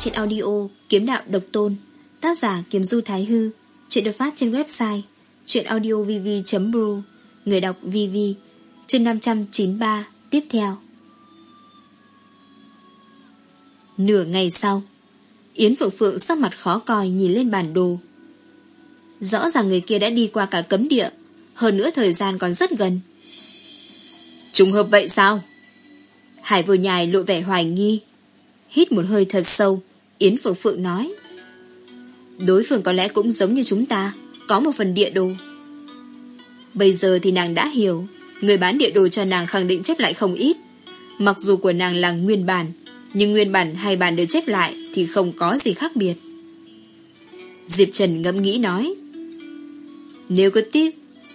trên audio Kiếm Đạo Độc Tôn, Tác giả Kiếm Du Thái Hư, Chuyện được phát trên website Chuyện audiovv.ru Người đọc VV Chương 593 Tiếp theo. Nửa ngày sau Yến Phượng Phượng sắc mặt khó coi nhìn lên bản đồ. Rõ ràng người kia đã đi qua cả cấm địa, Hơn nữa thời gian còn rất gần. Trùng hợp vậy sao? Hải vừa nhài lộ vẻ hoài nghi, Hít một hơi thật sâu, Yến Phượng Phượng nói. Đối phương có lẽ cũng giống như chúng ta, Có một phần địa đồ. Bây giờ thì nàng đã hiểu, Người bán địa đồ cho nàng khẳng định chép lại không ít. Mặc dù của nàng là nguyên bản nhưng nguyên bản hay bản được chép lại Thì không có gì khác biệt Diệp Trần ngẫm nghĩ nói, Nếu cứ tiếp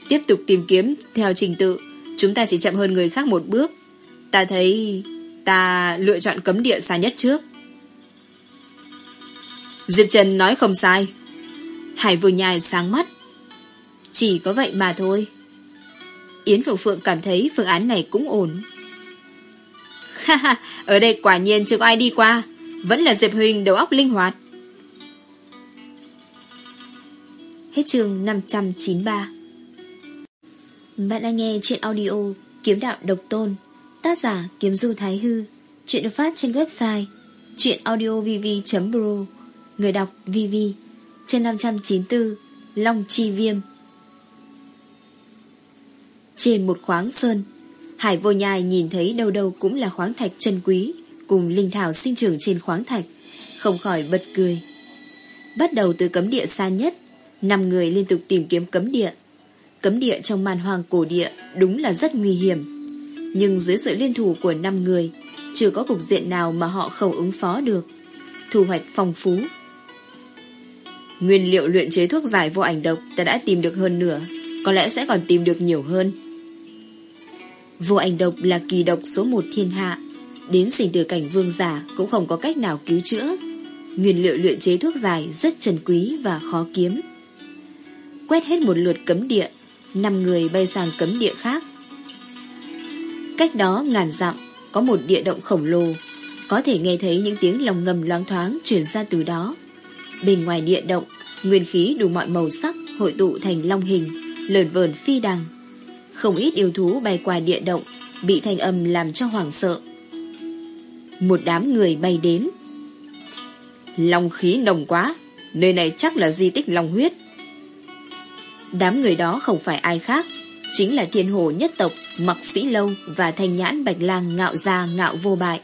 Tiếp tục tìm kiếm theo trình tự, Chúng ta chỉ chậm hơn người khác một bước Ta thấy Ta lựa chọn cấm địa xa nhất trước Diệp Trần nói không sai. Hải vừa nhai sáng mắt. Chỉ có vậy mà thôi. Yến Phượng Phượng cảm thấy phương án này cũng ổn. Ở đây quả nhiên chưa có ai đi qua. Vẫn là Diệp Huỳnh đầu óc linh hoạt. Hết chương 593 Bạn đang nghe chuyện audio Kiếm Đạo Độc Tôn, Tác giả Kiếm Du Thái Hư Chuyện được phát trên website Chuyện audiovv.pro Người đọc VV Trên 594 Long Chi Viêm Trên một khoáng sơn Hải vô nhai nhìn thấy đâu đâu cũng là khoáng thạch chân quý Cùng linh thảo sinh trưởng trên khoáng thạch Không khỏi bật cười. Bắt đầu từ cấm địa xa nhất năm người liên tục tìm kiếm cấm địa. Cấm địa trong màn hoàng cổ địa Đúng là rất nguy hiểm. Nhưng dưới sự liên thủ của năm người Chưa có cục diện nào mà họ không ứng phó được. Thu hoạch phong phú. Nguyên liệu luyện chế thuốc giải vô ảnh độc ta đã tìm được hơn nửa, có lẽ sẽ còn tìm được nhiều hơn. Vô ảnh độc là kỳ độc số một thiên hạ, đến sinh tử cảnh vương giả cũng không có cách nào cứu chữa. Nguyên liệu luyện chế thuốc giải rất trần quý và khó kiếm. Quét hết một lượt cấm địa, năm người bay sang cấm địa khác. Cách đó ngàn dặm, có một địa động khổng lồ, có thể nghe thấy những tiếng lòng ngầm loáng thoáng chuyển ra từ đó. Bên ngoài địa động, nguyên khí đủ mọi màu sắc hội tụ thành long hình, lờn vờn phi đằng. Không ít yêu thú bay qua địa động, bị thanh âm làm cho hoảng sợ. Một đám người bay đến. Long khí nồng quá, nơi này chắc là di tích long huyết. Đám người đó không phải ai khác, chính là thiên hồ nhất tộc, mặc sĩ lâu và thanh nhãn bạch lang ngạo gia ngạo vô bại.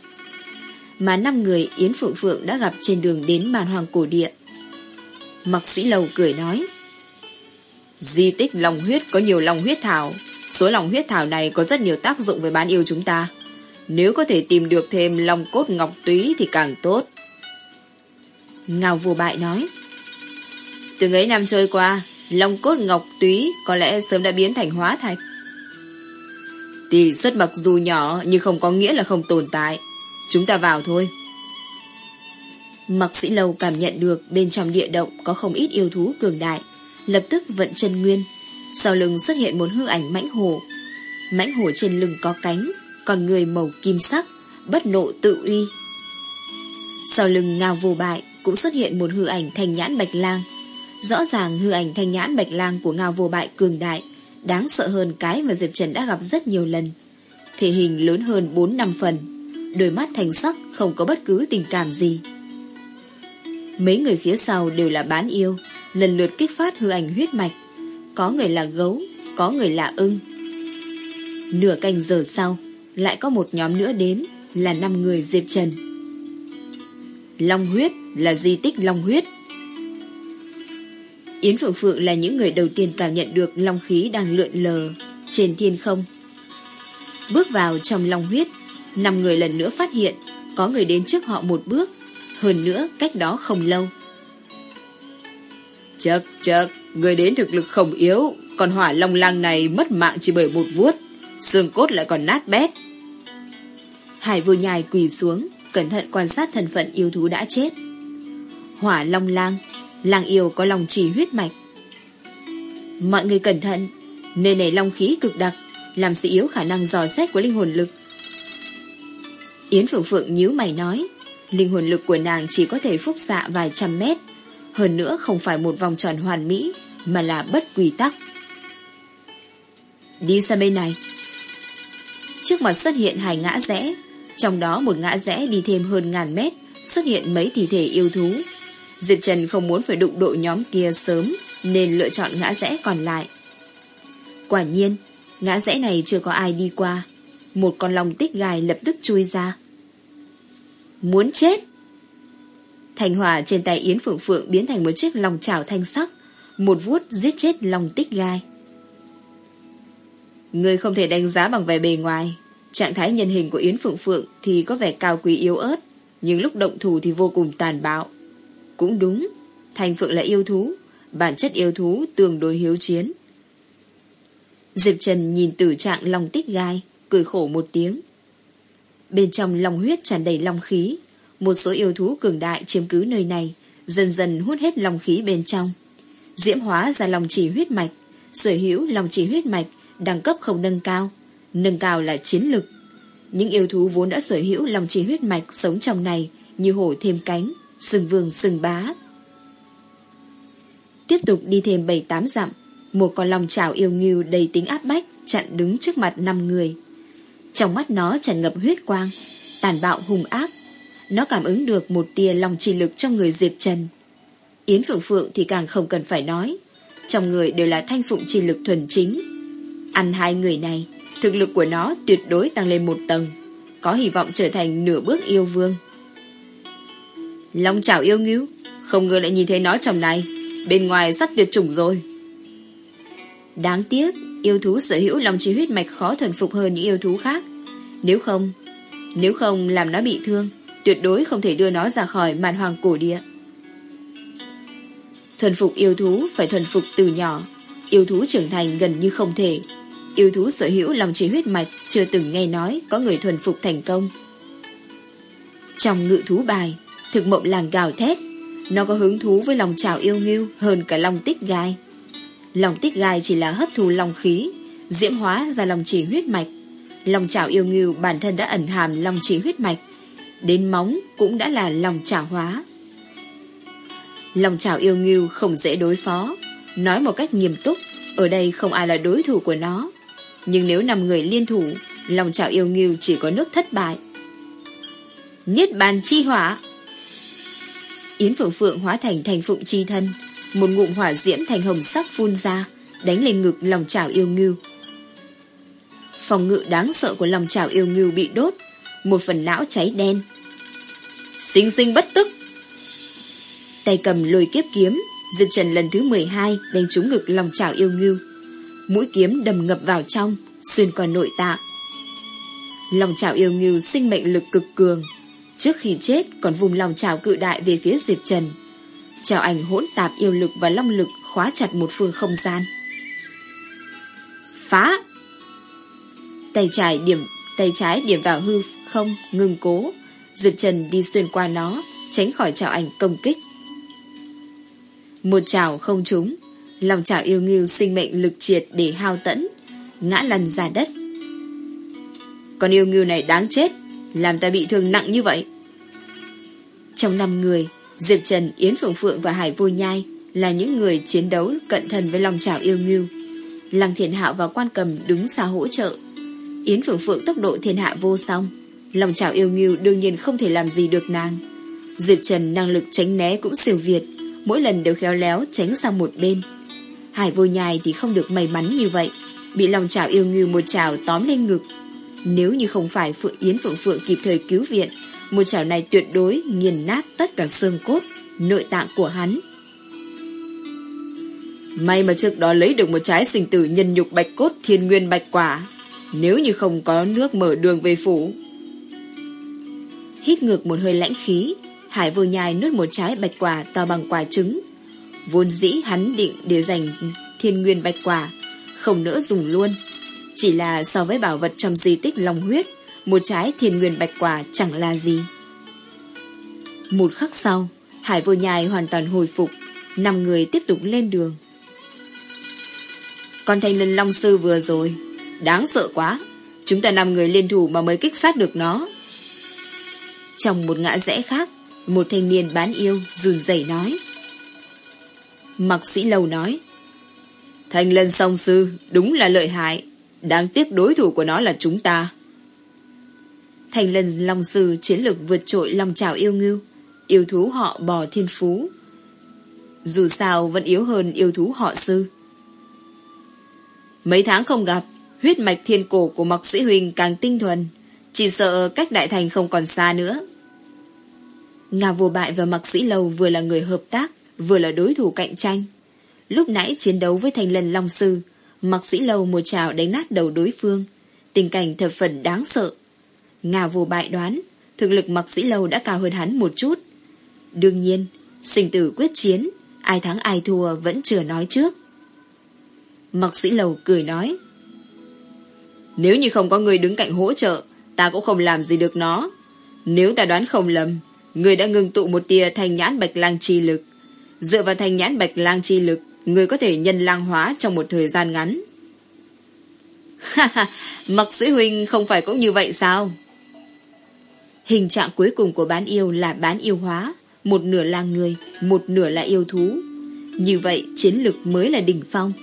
Mà năm người Yến Phượng Phượng đã gặp trên đường đến màn hoàng cổ địa. Mặc sĩ lâu cười nói Di tích lòng huyết có nhiều lòng huyết thảo Số lòng huyết thảo này có rất nhiều tác dụng với bán yêu chúng ta. Nếu có thể tìm được thêm lòng cốt ngọc túy thì càng tốt. Ngào vô bại nói Từ ấy năm trôi qua Long cốt ngọc túy có lẽ sớm đã biến thành hóa thạch. Tỷ suất mặc dù nhỏ Nhưng không có nghĩa là không tồn tại. Chúng ta vào thôi. Mặc sĩ lâu cảm nhận được bên trong địa động có không ít yêu thú cường đại, lập tức vận chân nguyên. Sau lưng xuất hiện một hư ảnh mãnh hổ. Mãnh hổ trên lưng có cánh, còn người màu kim sắc, bất nộ tự uy. Sau lưng ngao vô bại cũng xuất hiện một hư ảnh thanh nhãn bạch lang. Rõ ràng hư ảnh thanh nhãn bạch lang của ngao vô bại cường đại, đáng sợ hơn cái mà Diệp Trần đã gặp rất nhiều lần. Thể hình lớn hơn 4 năm phần, đôi mắt thành sắc không có bất cứ tình cảm gì. Mấy người phía sau đều là bán yêu Lần lượt kích phát hư ảnh huyết mạch có người là gấu, Có người là ưng. Nửa canh giờ sau, Lại có một nhóm nữa đến, Là năm người Diệp Trần. Long huyết là di tích Long huyết. Yến Phượng Phượng là những người đầu tiên cảm nhận được Long khí đang lượn lờ Trên thiên không. Bước vào trong Long huyết, Năm người lần nữa phát hiện Có người đến trước họ một bước, hơn nữa cách đó không lâu. Chật chật Người đến thực lực không yếu Còn hỏa long lang này mất mạng chỉ bởi một vuốt Xương cốt lại còn nát bét Hải vô nhai quỳ xuống Cẩn thận quan sát thân phận yêu thú đã chết Hỏa long lang, lang yêu có lòng chỉ huyết mạch. Mọi người cẩn thận, nơi này long khí cực đặc, làm suy yếu khả năng dò xét của linh hồn lực. Yến Phượng Phượng nhíu mày nói, linh hồn lực của nàng chỉ có thể phúc xạ vài trăm mét, hơn nữa không phải một vòng tròn hoàn mỹ, mà là bất quy tắc. Đi sang bên này. Trước mặt xuất hiện hai ngã rẽ, trong đó một ngã rẽ đi thêm hơn ngàn mét, xuất hiện mấy thi thể yêu thú. Diệp Trần không muốn phải đụng độ nhóm kia sớm, nên lựa chọn ngã rẽ còn lại. Quả nhiên, ngã rẽ này chưa có ai đi qua. Một con lòng tích gai lập tức chui ra. Muốn chết! Thành hòa trên tay Yến Phượng Phượng biến thành một chiếc lòng chảo thanh sắc, một vuốt giết chết lòng tích gai. Người không thể đánh giá bằng vẻ bề ngoài. Trạng thái nhân hình của Yến Phượng Phượng thì có vẻ cao quý yếu ớt, nhưng lúc động thủ thì vô cùng tàn bạo. Cũng đúng, Thành Phượng là yêu thú, bản chất yêu thú tương đối hiếu chiến. Diệp Trần nhìn tử trạng lòng tích gai, cười khổ một tiếng. Bên trong lòng huyết tràn đầy long khí, một số yêu thú cường đại chiếm cứ nơi này, dần dần hút hết lòng khí bên trong. Diễm hóa ra lòng chỉ huyết mạch, sở hữu lòng chỉ huyết mạch, đẳng cấp không nâng cao. Nâng cao là chiến lực. Những yêu thú vốn đã sở hữu lòng chỉ huyết mạch sống trong này như hổ thêm cánh, sừng vương sừng bá. Tiếp tục đi thêm 7-8 dặm, một con lòng chảo yêu nghiêu đầy tính áp bách chặn đứng trước mặt năm người. Trong mắt nó tràn ngập huyết quang, tàn bạo hung ác. Nó cảm ứng được một tia lòng trì lực trong người Diệp Trần. Yến Phượng Phượng thì càng không cần phải nói. Trong người đều là thanh phụng trì lực thuần chính. Ăn hai người này, thực lực của nó tuyệt đối tăng lên một tầng. Có hy vọng trở thành nửa bước yêu vương. Long chảo yêu nghiêu, không ngờ lại nhìn thấy nó trong này. Bên ngoài sắp tuyệt chủng rồi. Đáng tiếc, yêu thú sở hữu lòng trí huyết mạch khó thuần phục hơn những yêu thú khác. Nếu không, nếu không làm nó bị thương, tuyệt đối không thể đưa nó ra khỏi màn hoàng cổ địa. Thuần phục yêu thú phải thuần phục từ nhỏ, yêu thú trưởng thành gần như không thể. Yêu thú sở hữu lòng chỉ huyết mạch chưa từng nghe nói có người thuần phục thành công. Trong ngự thú bài, thực mộng làng gào thét, nó có hứng thú với lòng trào yêu nghiêu hơn cả lòng tích gai. Lòng tích gai chỉ là hấp thù lòng khí, diễm hóa ra lòng chỉ huyết mạch. Lòng trào yêu nghiêu bản thân đã ẩn hàm lòng chỉ huyết mạch, đến móng cũng đã là lòng chảo hóa. Lòng chảo yêu nghiêu không dễ đối phó, nói một cách nghiêm túc, ở đây không ai là đối thủ của nó. Nhưng nếu năm người liên thủ, lòng chảo yêu nghiêu chỉ có nước thất bại. Niết bàn chi hỏa Yến Phượng Phượng hóa thành thành phụng chi thân, một ngụm hỏa diễm thành hồng sắc phun ra, đánh lên ngực lòng chảo yêu nghiêu Phòng ngự đáng sợ của lòng chảo yêu nghiêu bị đốt, một phần não cháy đen. Sinh sinh bất tức! Tay cầm lôi kiếp kiếm, Diệp Trần lần thứ 12 đánh trúng ngực lòng chảo yêu ngưu. Mũi kiếm đầm ngập vào trong, xuyên qua nội tạng. Lòng chảo yêu ngưu sinh mệnh lực cực cường. Trước khi chết còn vùng lòng chảo cự đại về phía Diệp Trần. trào ảnh hỗn tạp yêu lực và long lực khóa chặt một phương không gian. Phá! Tay trái điểm tay trái điểm vào hư không, ngừng cố. Diệp Trần đi xuyên qua nó, tránh khỏi chảo ảnh công kích. Một chảo không trúng, lòng chảo yêu nghiêu sinh mệnh lực triệt để hao tẫn, ngã lăn ra đất. Con yêu nghiêu này đáng chết, làm ta bị thương nặng như vậy. Trong năm người, Diệp Trần, Yến Phượng Phượng và Hải Vô Nhai là những người chiến đấu cận thần với lòng chảo yêu nghiêu. Lăng Thiền Hạo và Quan Cầm đứng xa hỗ trợ. Yến Phượng Phượng tốc độ thiên hạ vô song. Lòng chảo yêu nghiêu đương nhiên không thể làm gì được nàng. Diệp Trần năng lực tránh né cũng siêu việt, mỗi lần đều khéo léo tránh sang một bên. Hải Vô Nhai thì không được may mắn như vậy, bị lòng chảo yêu nghiêu một chảo tóm lên ngực. Nếu như không phải Phượng Yến Phượng Phượng kịp thời cứu viện, một chảo này tuyệt đối nghiền nát tất cả xương cốt, nội tạng của hắn. May mà trước đó lấy được một trái sinh tử nhân nhục bạch cốt thiên nguyên bạch quả. Nếu như không có nước mở đường về phủ. Hít ngược một hơi lãnh khí, Hải vô nhai nuốt một trái bạch quả to bằng quả trứng. Vốn dĩ hắn định để dành thiên nguyên bạch quả, không nỡ dùng luôn. Chỉ là so với bảo vật trong di tích lòng huyết, một trái thiên nguyên bạch quả chẳng là gì. Một khắc sau, Hải vô nhai hoàn toàn hồi phục, năm người tiếp tục lên đường. Con thanh linh long sư vừa rồi, đáng sợ quá. Chúng ta năm người liên thủ mà mới kích sát được nó. Trong một ngã rẽ khác, một thanh niên bán yêu run rẩy nói. Mặc sĩ lâu nói. Thanh lân song sư đúng là lợi hại. Đáng tiếc đối thủ của nó là chúng ta. Thanh lân long sư chiến lược vượt trội lòng trào yêu ngưu. Yêu thú họ bò thiên phú. Dù sao vẫn yếu hơn yêu thú họ sư. Mấy tháng không gặp, huyết mạch thiên cổ của mặc Sĩ Huỳnh càng tinh thuần. Chỉ sợ cách đại thành không còn xa nữa. Nga vô bại và Mạc Sĩ Lâu vừa là người hợp tác, vừa là đối thủ cạnh tranh. Lúc nãy chiến đấu với thành lần Long Sư, Mạc Sĩ Lâu một trào đánh nát đầu đối phương. Tình cảnh thập phần đáng sợ. Nga vô bại đoán, thực lực Mạc Sĩ Lâu đã cao hơn hắn một chút. Đương nhiên, sinh tử quyết chiến, ai thắng ai thua vẫn chưa nói trước. Mạc Sĩ Lâu cười nói, Nếu như không có người đứng cạnh hỗ trợ, ta cũng không làm gì được nó. Nếu ta đoán không lầm, người đã ngừng tụ một tia thành nhãn bạch lang chi lực. Dựa vào thành nhãn bạch lang chi lực, người có thể nhân lang hóa trong một thời gian ngắn. Ha ha, Mặc sĩ huynh không phải cũng như vậy sao? Hình trạng cuối cùng của bán yêu là bán yêu hóa, một nửa là người, một nửa là yêu thú. Như vậy chiến lực mới là đỉnh phong.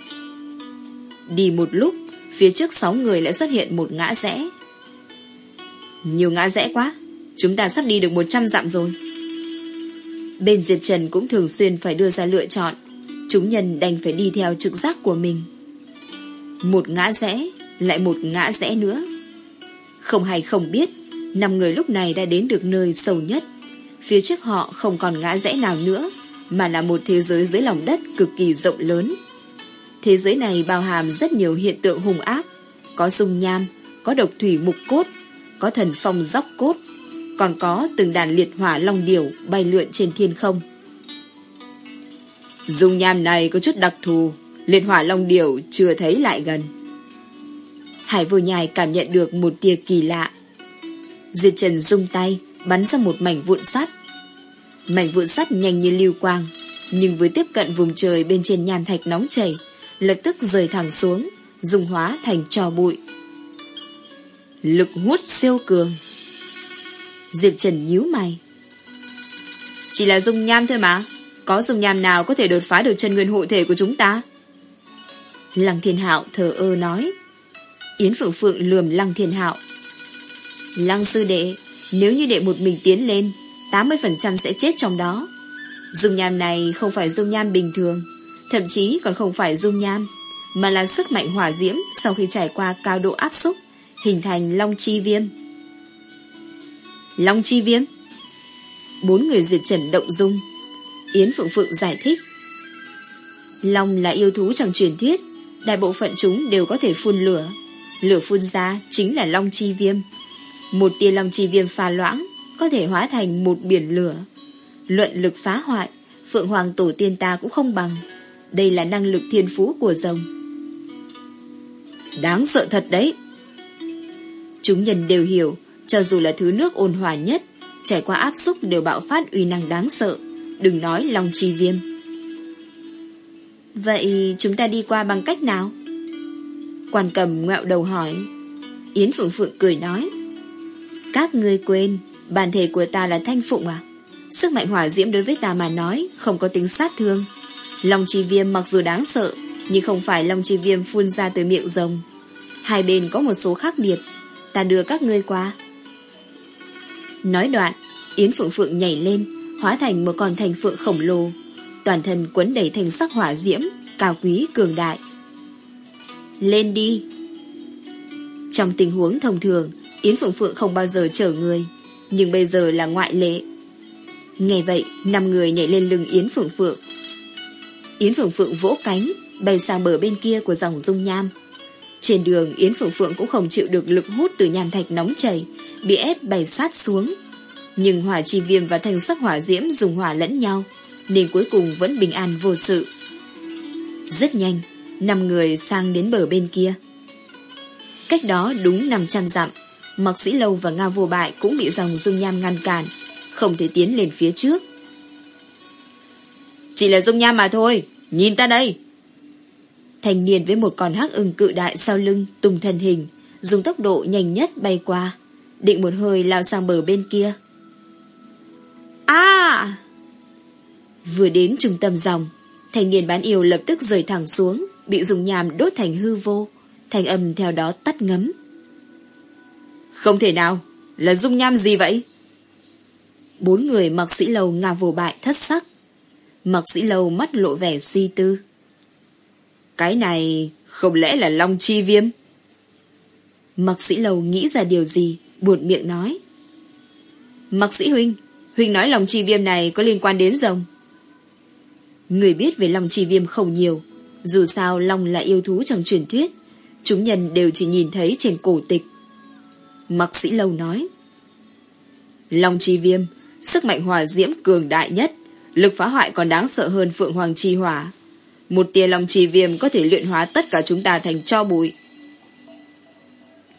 Đi một lúc, phía trước sáu người lại xuất hiện một ngã rẽ. Nhiều ngã rẽ quá, chúng ta sắp đi được 100 dặm rồi. Bên Diệp Trần cũng thường xuyên phải đưa ra lựa chọn, chúng nhân đành phải đi theo trực giác của mình. Một ngã rẽ, lại một ngã rẽ nữa. Không hay không biết, năm người lúc này đã đến được nơi sâu nhất. Phía trước họ không còn ngã rẽ nào nữa, mà là một thế giới dưới lòng đất cực kỳ rộng lớn. Thế giới này bao hàm rất nhiều hiện tượng hung ác, có dung nham, có độc thủy mục cốt, có thần phong dốc cốt, còn có từng đàn liệt hỏa long điểu bay lượn trên thiên không. Dung nham này có chút đặc thù, liệt hỏa long điểu chưa thấy lại gần. Hải vô nhai cảm nhận được một tia kỳ lạ. diệt Trần rung tay, bắn ra một mảnh vụn sắt. Mảnh vụn sắt nhanh như lưu quang, nhưng với tiếp cận vùng trời bên trên nhàn thạch nóng chảy, lập tức rời thẳng xuống, dùng hóa thành trò bụi. Lực hút siêu cường. Diệp Trần nhíu mày. Chỉ là dung nham thôi mà. Có dung nham nào có thể đột phá được chân nguyên hộ thể của chúng ta? Lăng Thiên Hạo thờ ơ nói. Yến Phượng Phượng lườm Lăng Thiên Hạo. Lăng sư đệ, nếu như đệ một mình tiến lên, 80% sẽ chết trong đó. Dung nham này không phải dung nham bình thường, thậm chí còn không phải dung nham, mà là sức mạnh hỏa diễm sau khi trải qua cao độ áp xúc, hình thành long chi viêm. Long chi viêm? Bốn người diệt trần động dung. Yến Phượng Phượng giải thích. Long là yêu thú trong truyền thuyết, đại bộ phận chúng đều có thể phun lửa. Lửa phun ra chính là long chi viêm. Một tia long chi viêm pha loãng có thể hóa thành một biển lửa. Luận lực phá hoại, Phượng Hoàng Tổ tiên ta cũng không bằng. Đây là năng lực thiên phú của rồng. Đáng sợ thật đấy. Chúng nhân đều hiểu, cho dù là thứ nước ôn hòa nhất, trải qua áp xúc đều bạo phát uy năng đáng sợ. Đừng nói lòng trì viêm. Vậy chúng ta đi qua bằng cách nào? Quan cầm ngẹo đầu hỏi. Yến Phượng Phượng cười nói. Các ngươi quên, bản thể của ta là thanh phụng à? Sức mạnh hỏa diễm đối với ta mà nói không có tính sát thương. lòng chi viêm mặc dù đáng sợ, nhưng không phải lòng chi viêm phun ra từ miệng rồng. Hai bên có một số khác biệt. Ta đưa các ngươi qua. Nói đoạn, Yến Phượng Phượng nhảy lên, hóa thành một con thành phượng khổng lồ. Toàn thân quấn đầy thành sắc hỏa diễm, cao quý cường đại. Lên đi! Trong tình huống thông thường, Yến Phượng Phượng không bao giờ chở người, nhưng bây giờ là ngoại lệ. Nghe vậy, năm người nhảy lên lưng Yến Phượng Phượng. Yến Phượng Phượng vỗ cánh, bay sang bờ bên kia của dòng dung nham. Trên đường, Yến Phượng Phượng cũng không chịu được lực hút từ nhàn thạch nóng chảy, bị ép bày sát xuống. Nhưng hỏa chi viêm và thanh sắc hỏa diễm dùng hỏa lẫn nhau, nên cuối cùng vẫn bình an vô sự. Rất nhanh, năm người sang đến bờ bên kia. Cách đó đúng 500 dặm, Mạc Sĩ Lâu và Nga Vô Bại cũng bị dòng dung nham ngăn cản, không thể tiến lên phía trước. Chỉ là dung nham mà thôi. Nhìn ta đây. Thanh niên với một con hắc ưng cự đại sau lưng tung thân hình, dùng tốc độ nhanh nhất bay qua, định một hơi lao sang bờ bên kia. À! Vừa đến trung tâm dòng, thanh niên bán yêu lập tức rời thẳng xuống, bị dùng nhàm đốt thành hư vô, thanh âm theo đó tắt ngấm. Không thể nào, là dung nham gì vậy? Bốn người mặc sĩ lầu ngà vồ bại thất sắc. Mặc sĩ lầu mắt lộ vẻ suy tư. Cái này không lẽ là long chi viêm? Mặc sĩ lầu nghĩ ra điều gì, buồn miệng nói. Mặc sĩ huynh, huynh nói long chi viêm này có liên quan đến rồng. Người biết về long chi viêm không nhiều, dù sao long là yêu thú trong truyền thuyết, chúng nhân đều chỉ nhìn thấy trên cổ tịch. Mặc sĩ lâu nói. Long chi viêm, sức mạnh hỏa diễm cường đại nhất, lực phá hoại còn đáng sợ hơn Phượng Hoàng chi hỏa. Một tia lòng trì viêm có thể luyện hóa tất cả chúng ta thành cho bụi.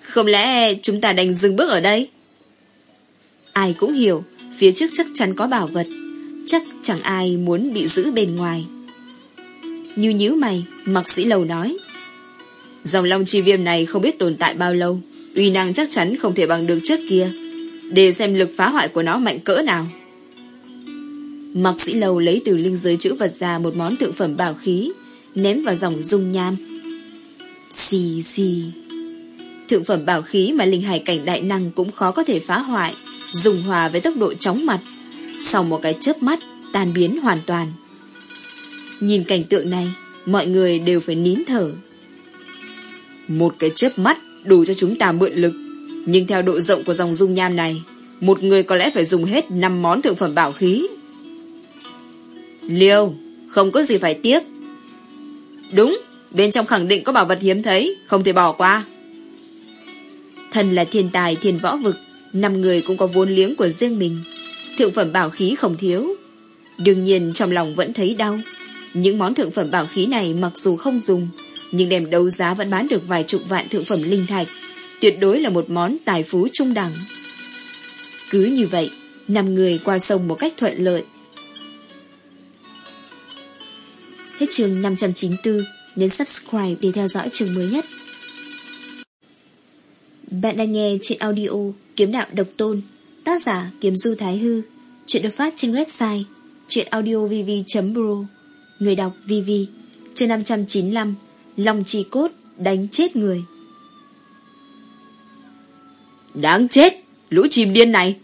Không lẽ chúng ta đành dừng bước ở đây? Ai cũng hiểu, phía trước chắc chắn có bảo vật. Chắc chẳng ai muốn bị giữ bên ngoài. Như nhíu mày, mặc sĩ lầu nói. Dòng long chi viêm này không biết tồn tại bao lâu. Uy năng chắc chắn không thể bằng được trước kia. Để xem lực phá hoại của nó mạnh cỡ nào. Mặc sĩ lầu lấy từ linh giới chữ vật ra một món thượng phẩm bảo khí, ném vào dòng dung nham. Xì xì. Thượng phẩm bảo khí mà linh hải cảnh đại năng cũng khó có thể phá hoại, dùng hòa với tốc độ chóng mặt. Sau một cái chớp mắt, tan biến hoàn toàn. Nhìn cảnh tượng này, mọi người đều phải nín thở. Một cái chớp mắt đủ cho chúng ta mượn lực, nhưng theo độ rộng của dòng dung nham này, một người có lẽ phải dùng hết 5 món thượng phẩm bảo khí. Liêu, không có gì phải tiếc. Đúng, bên trong khẳng định có bảo vật hiếm thấy, không thể bỏ qua. Thần là thiên tài thiên võ vực, năm người cũng có vốn liếng của riêng mình. Thượng phẩm bảo khí không thiếu. Đương nhiên trong lòng vẫn thấy đau. Những món thượng phẩm bảo khí này mặc dù không dùng, nhưng đem đấu giá vẫn bán được vài chục vạn thượng phẩm linh thạch. Tuyệt đối là một món tài phú trung đẳng. Cứ như vậy, năm người qua sông một cách thuận lợi, Hết chương 594, nhấn subscribe để theo dõi chương mới nhất. Bạn đang nghe chuyện audio Kiếm Đạo Độc Tôn, tác giả Kiếm Du Thái Hư, chuyện được phát trên website chuyenaudiovv.pro, người đọc VV, chương 595, Lòng trì cốt đánh chết người. Đáng chết, lũ chìm điên này.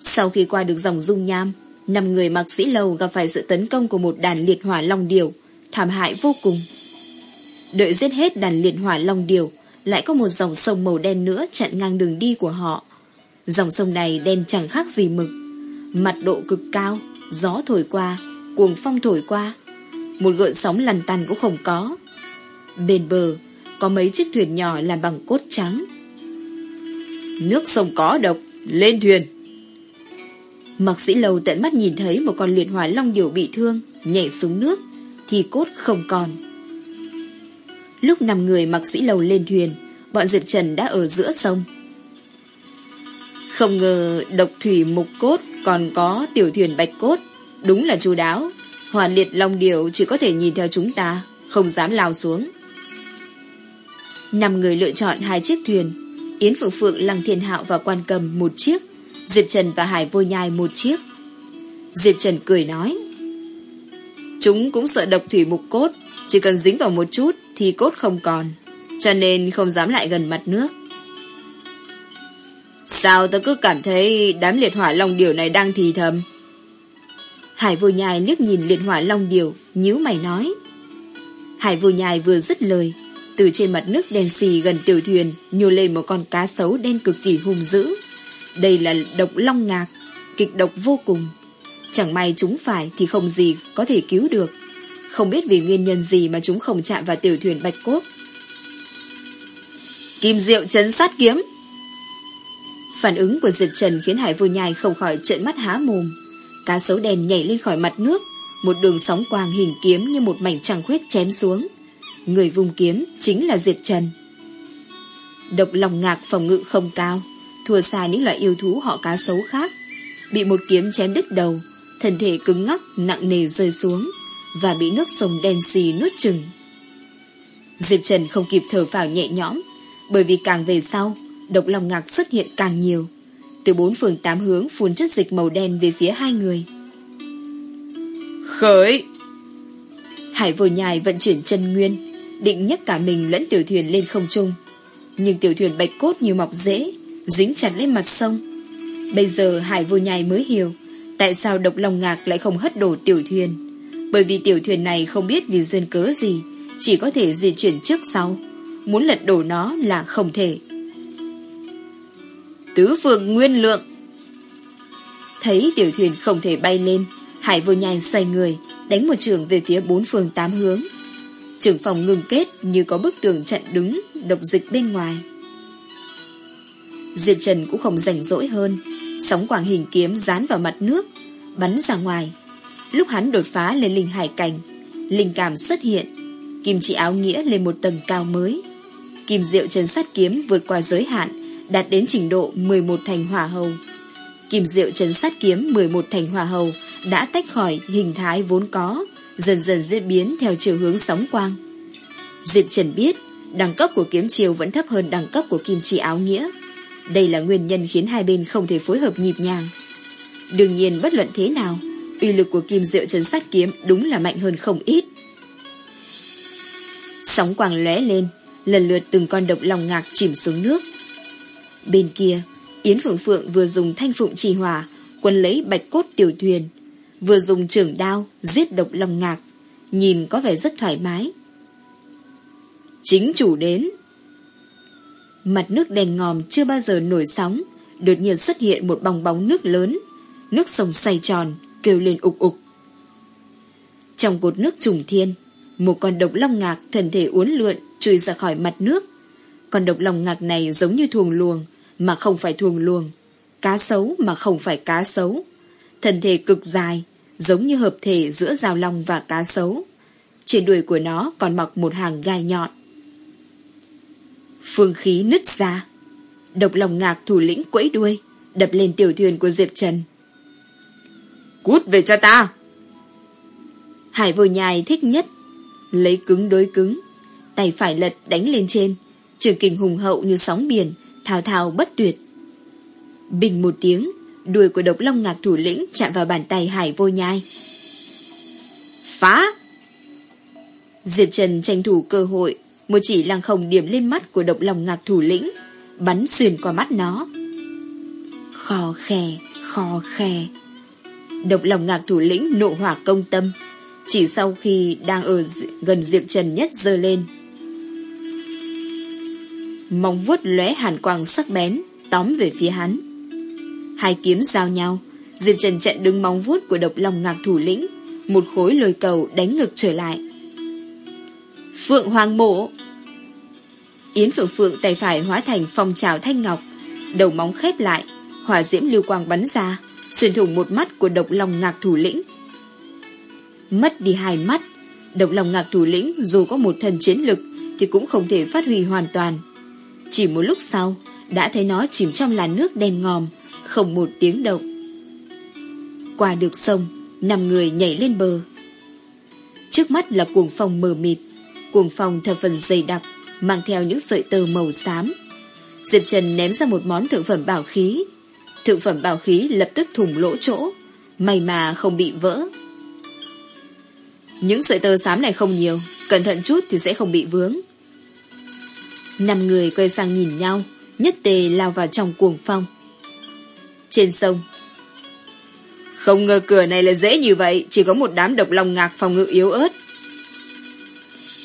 Sau khi qua được dòng dung nham, năm người mặc sĩ lầu gặp phải sự tấn công của một đàn liệt hỏa long điều, thảm hại vô cùng. Đợi giết hết đàn liệt hỏa long điều, lại có một dòng sông màu đen nữa chặn ngang đường đi của họ. Dòng sông này đen chẳng khác gì mực, mặt độ cực cao, gió thổi qua, cuồng phong thổi qua, một gợn sóng lằn tăn cũng không có. Bên bờ, có mấy chiếc thuyền nhỏ làm bằng cốt trắng. Nước sông có độc, lên thuyền. Mặc sĩ lầu tận mắt nhìn thấy một con liệt hỏa long điều bị thương, nhảy xuống nước, thì cốt không còn. Lúc năm người mặc sĩ lầu lên thuyền, bọn Diệp Trần đã ở giữa sông. Không ngờ độc thủy mục cốt còn có tiểu thuyền bạch cốt, đúng là chu đáo. hoàn liệt long điều chỉ có thể nhìn theo chúng ta, không dám lao xuống. Năm người lựa chọn hai chiếc thuyền, Yến Phượng Phượng, Lăng Thiên Hạo và Quan Cầm một chiếc, Diệp Trần và Hải vô nhai một chiếc. Diệp Trần cười nói. Chúng cũng sợ độc thủy mục cốt, chỉ cần dính vào một chút thì cốt không còn, cho nên không dám lại gần mặt nước. Sao ta cứ cảm thấy đám liệt hỏa long điều này đang thì thầm? Hải vô nhai liếc nhìn liệt hỏa long điều, nhíu mày nói. Hải vô nhai vừa dứt lời, từ trên mặt nước đen xì gần tiểu thuyền nhô lên một con cá sấu đen cực kỳ hung dữ. Đây là độc long ngạc, kịch độc vô cùng. Chẳng may chúng phải thì không gì có thể cứu được. Không biết vì nguyên nhân gì mà chúng không chạm vào tiểu thuyền bạch cốt. Kim diệu chấn sát kiếm. Phản ứng của Diệp Trần khiến Hải vô nhai không khỏi trợn mắt há mồm. Cá sấu đèn nhảy lên khỏi mặt nước, một đường sóng quang hình kiếm như một mảnh trăng khuyết chém xuống. Người vùng kiếm chính là Diệp Trần. Độc lòng ngạc phòng ngự không cao, thua xa những loại yêu thú họ cá sấu khác. Bị một kiếm chém đứt đầu, thân thể cứng ngắc nặng nề rơi xuống và bị nước sông đen xì nuốt chừng. Diệp Trần không kịp thở phào nhẹ nhõm bởi vì càng về sau độc lòng ngạc xuất hiện càng nhiều từ bốn phường tám hướng phun chất dịch màu đen về phía hai người. Khởi! Hải vô nhài vận chuyển chân nguyên định nhấc cả mình lẫn tiểu thuyền lên không trung nhưng tiểu thuyền bạch cốt như mọc dễ dính chặt lên mặt sông. Bây giờ hải vô nhai mới hiểu tại sao độc lòng ngạc lại không hất đổ tiểu thuyền. Bởi vì tiểu thuyền này không biết vì duyên cớ gì, chỉ có thể di chuyển trước sau. Muốn lật đổ nó là không thể. Tứ phượng nguyên lượng. Thấy tiểu thuyền không thể bay lên, hải vô nhai xoay người, đánh một trường về phía bốn phương tám hướng. Trưởng phòng ngừng kết như có bức tường chặn đứng, độc dịch bên ngoài. Diệp Trần cũng không rảnh rỗi hơn, sóng quảng hình kiếm dán vào mặt nước, bắn ra ngoài. Lúc hắn đột phá lên linh hải cảnh, linh cảm xuất hiện, kim chỉ áo nghĩa lên một tầng cao mới. Kim diệu trần sát kiếm vượt qua giới hạn, đạt đến trình độ 11 thành hỏa hầu. Kim diệu trần sát kiếm 11 thành hỏa hầu đã tách khỏi hình thái vốn có, dần dần diễn biến theo chiều hướng sóng quang. Diệp Trần biết, đẳng cấp của kiếm chiều vẫn thấp hơn đẳng cấp của kim chỉ áo nghĩa. Đây là nguyên nhân khiến hai bên không thể phối hợp nhịp nhàng. Đương nhiên bất luận thế nào, uy lực của kim diệu trấn sát kiếm đúng là mạnh hơn không ít. Sóng quàng lóe lên, lần lượt từng con độc lòng ngạc chìm xuống nước. Bên kia, Yến Phượng Phượng vừa dùng thanh phụng trì hỏa, quân lấy bạch cốt tiểu thuyền, vừa dùng trưởng đao giết độc lòng ngạc, nhìn có vẻ rất thoải mái. Chính chủ đến. Mặt nước đèn ngòm chưa bao giờ nổi sóng, đột nhiên xuất hiện một bong bóng nước lớn, nước sông xoay tròn, kêu lên ục ục. Trong cột nước trùng thiên, một con độc long ngạc thân thể uốn lượn chui ra khỏi mặt nước. Con độc long ngạc này giống như thuồng luồng, mà không phải thuồng luồng. Cá sấu mà không phải cá sấu. Thân thể cực dài, giống như hợp thể giữa rào long và cá sấu. Trên đuôi của nó còn mọc một hàng gai nhọn. Phương khí nứt ra. Độc lòng ngạc thủ lĩnh quẫy đuôi, đập lên tiểu thuyền của Diệp Trần. Cút về cho ta! Hải vô nhai thích nhất, lấy cứng đối cứng, tay phải lật đánh lên trên, trường kình hùng hậu như sóng biển, thao thao bất tuyệt. Bình một tiếng, đuôi của độc long ngạc thủ lĩnh chạm vào bàn tay hải vô nhai. Phá! Diệp Trần tranh thủ cơ hội, một chỉ lăng không điểm lên mắt của độc lòng ngạc thủ lĩnh, bắn xuyên qua mắt nó. Khò khè, khò khè. Độc lòng ngạc thủ lĩnh nộ hỏa công tâm, chỉ sau khi đang ở gần Diệp Trần nhất dơ lên. Móng vuốt lóe hàn quang sắc bén, tóm về phía hắn. Hai kiếm giao nhau, Diệp Trần chặn đứng móng vuốt của độc lòng ngạc thủ lĩnh, một khối lôi cầu đánh ngược trở lại. Phượng Hoàng Mộ Yến Phượng Phượng tay phải hóa thành phong trào thanh ngọc, đầu móng khép lại, hỏa diễm lưu quang bắn ra, xuyên thủng một mắt của độc lòng ngạc thủ lĩnh. Mất đi hai mắt, độc lòng ngạc thủ lĩnh dù có một thần chiến lực thì cũng không thể phát huy hoàn toàn. Chỉ một lúc sau, đã thấy nó chìm trong làn nước đen ngòm, không một tiếng động. Qua được sông, năm người nhảy lên bờ. Trước mắt là cuồng phong mờ mịt, cuồng phong thập phần dày đặc, mang theo những sợi tơ màu xám. Diệp Trần ném ra một món thượng phẩm bảo khí. Thượng phẩm bảo khí lập tức thủng lỗ chỗ, may mà không bị vỡ. Những sợi tơ xám này không nhiều, cẩn thận chút thì sẽ không bị vướng. Năm người quay sang nhìn nhau, nhất tề lao vào trong cuồng phong. Trên sông, không ngờ cửa này là dễ như vậy, chỉ có một đám độc lòng ngạc phòng ngự yếu ớt.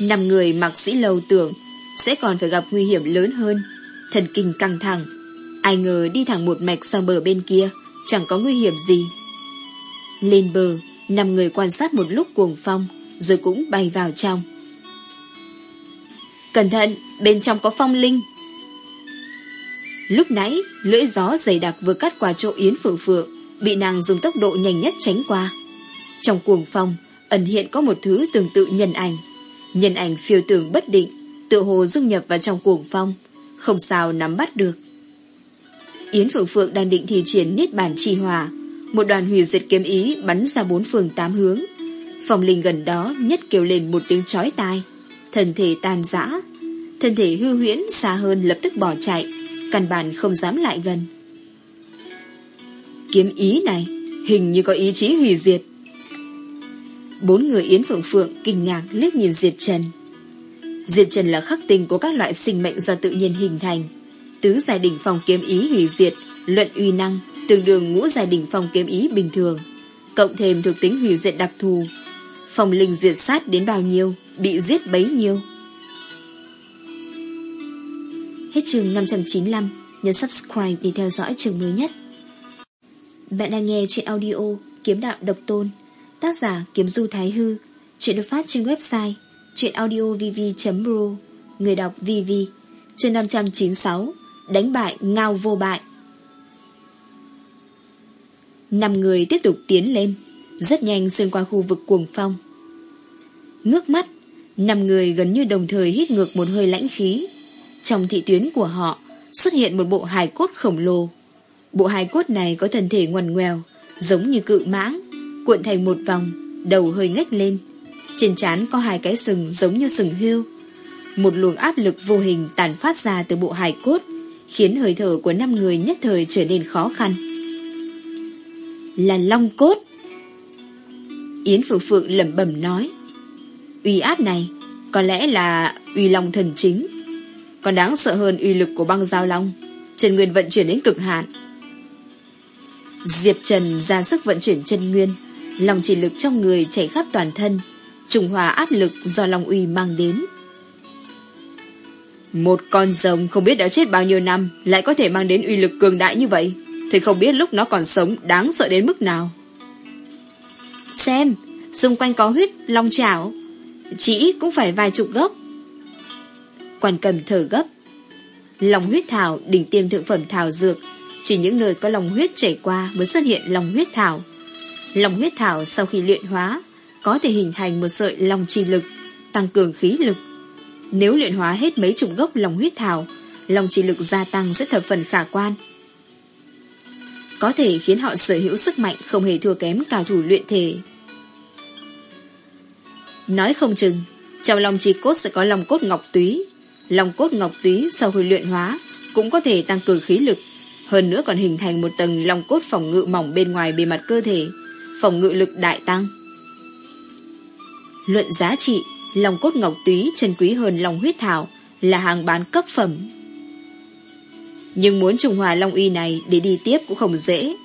Năm người mặc sĩ lầu tưởng sẽ còn phải gặp nguy hiểm lớn hơn. Thần kinh căng thẳng. Ai ngờ đi thẳng một mạch sang bờ bên kia, chẳng có nguy hiểm gì. Lên bờ, năm người quan sát một lúc cuồng phong, rồi cũng bay vào trong. Cẩn thận, bên trong có phong linh. Lúc nãy, lưỡi gió dày đặc vừa cắt qua chỗ Yến Phượng Phượng, bị nàng dùng tốc độ nhanh nhất tránh qua. Trong cuồng phong, ẩn hiện có một thứ tương tự nhân ảnh. Nhân ảnh phiêu tưởng bất định, tự hồ dung nhập vào trong cuồng phong, không sao nắm bắt được. Yến Phượng Phượng đang định thi triển niết bàn trì hòa, Một đoàn hủy diệt kiếm ý bắn ra bốn phương tám hướng. Phòng linh gần đó nhất kêu lên một tiếng chói tai. Thân thể tan rã. Thân thể hư huyễn xa hơn lập tức bỏ chạy. Căn bản không dám lại gần. Kiếm ý này hình như có ý chí hủy diệt. Bốn người Yến Phượng Phượng kinh ngạc liếc nhìn Diệt Trần. Diệt Trần là khắc tinh của các loại sinh mệnh do tự nhiên hình thành. Tứ giải đỉnh phòng kiếm ý hủy diệt, luận uy năng, tương đương ngũ giải đỉnh phòng kiếm ý bình thường. Cộng thêm thuộc tính hủy diệt đặc thù. Phòng linh diệt sát đến bao nhiêu, bị giết bấy nhiêu. Hết chương 595, nhấn subscribe để theo dõi chương mới nhất. Bạn đang nghe chuyện audio Kiếm Đạo Độc Tôn Tác giả Kiếm Du Thái Hư. Chuyện được phát trên website Chuyện audiovv.ro Người đọc VV Chương 596 Đánh bại, ngao vô bại. Năm người tiếp tục tiến lên, Rất nhanh xuyên qua khu vực cuồng phong. Ngước mắt, Năm người gần như đồng thời hít ngược một hơi lãnh khí. Trong thị tuyến của họ, Xuất hiện một bộ hài cốt khổng lồ. Bộ hài cốt này có thân thể ngoằn ngoèo, Giống như cự mãng. Cuộn thành một vòng, Đầu hơi ngách lên. Trên trán có hai cái sừng giống như sừng hươu. Một luồng áp lực vô hình tàn phát ra từ bộ hài cốt, Khiến hơi thở của năm người nhất thời trở nên khó khăn. Là long cốt. Yến Phượng Phượng lẩm bẩm nói, Uy áp này, Có lẽ là uy long thần chính. Còn đáng sợ hơn uy lực của băng giao long Trần Nguyên vận chuyển đến cực hạn. Diệp Trần ra sức vận chuyển chân nguyên Lòng chỉ lực trong người chảy khắp toàn thân, Trùng hòa áp lực do lòng uy mang đến. Một con rồng không biết đã chết bao nhiêu năm, Lại có thể mang đến uy lực cường đại như vậy. Thì không biết lúc nó còn sống, Đáng sợ đến mức nào. Xem, Xung quanh có huyết, long chảo Chỉ cũng phải vài chục gốc. Quan cầm thở gấp. Lòng huyết thảo đỉnh tiêm thượng phẩm thảo dược. Chỉ những nơi có lòng huyết chảy qua mới xuất hiện lòng huyết thảo. Lòng huyết thảo sau khi luyện hóa có thể hình thành một sợi lòng trì lực, tăng cường khí lực. Nếu luyện hóa hết mấy chục gốc lòng huyết thảo, lòng trì lực gia tăng rất thập phần khả quan. Có thể khiến họ sở hữu sức mạnh không hề thua kém cao thủ luyện thể. Nói không chừng, trong lòng trì cốt sẽ có lòng cốt ngọc túy. Lòng cốt ngọc túy sau khi luyện hóa cũng có thể tăng cường khí lực hơn nữa còn hình thành một tầng lòng cốt phòng ngự mỏng bên ngoài bề mặt cơ thể, phòng ngự lực đại tăng. Luận giá trị, lòng cốt ngọc túy chân quý hơn lòng huyết thảo là hàng bán cấp phẩm. Nhưng muốn trùng hòa long uy này để đi tiếp cũng không dễ.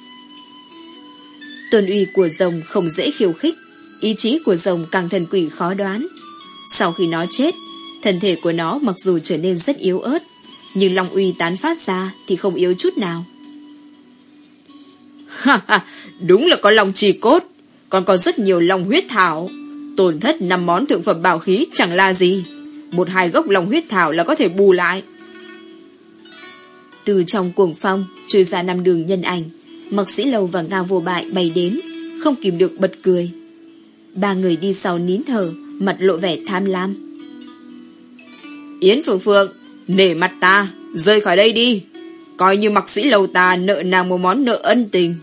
Tuần uy của rồng không dễ khiêu khích, ý chí của rồng càng thần quỷ khó đoán. Sau khi nó chết, thân thể của nó mặc dù trở nên rất yếu ớt, nhưng Long uy tán phát ra Thì không yếu chút nào Ha ha Đúng là có lòng trì cốt. Còn có rất nhiều lòng huyết thảo. Tổn thất năm món thượng phẩm bảo khí chẳng là gì. Một hai gốc lòng huyết thảo là có thể bù lại. Từ trong cuồng phong Trừ ra năm đường nhân ảnh. Mặc sĩ lâu và ngao vô bại bay đến Không kìm được bật cười. Ba người đi sau nín thở Mặt lộ vẻ tham lam. Yến Phượng Phượng Nể mặt ta, rời khỏi đây đi. Coi như mặc sĩ lầu ta nợ nàng một món nợ ân tình.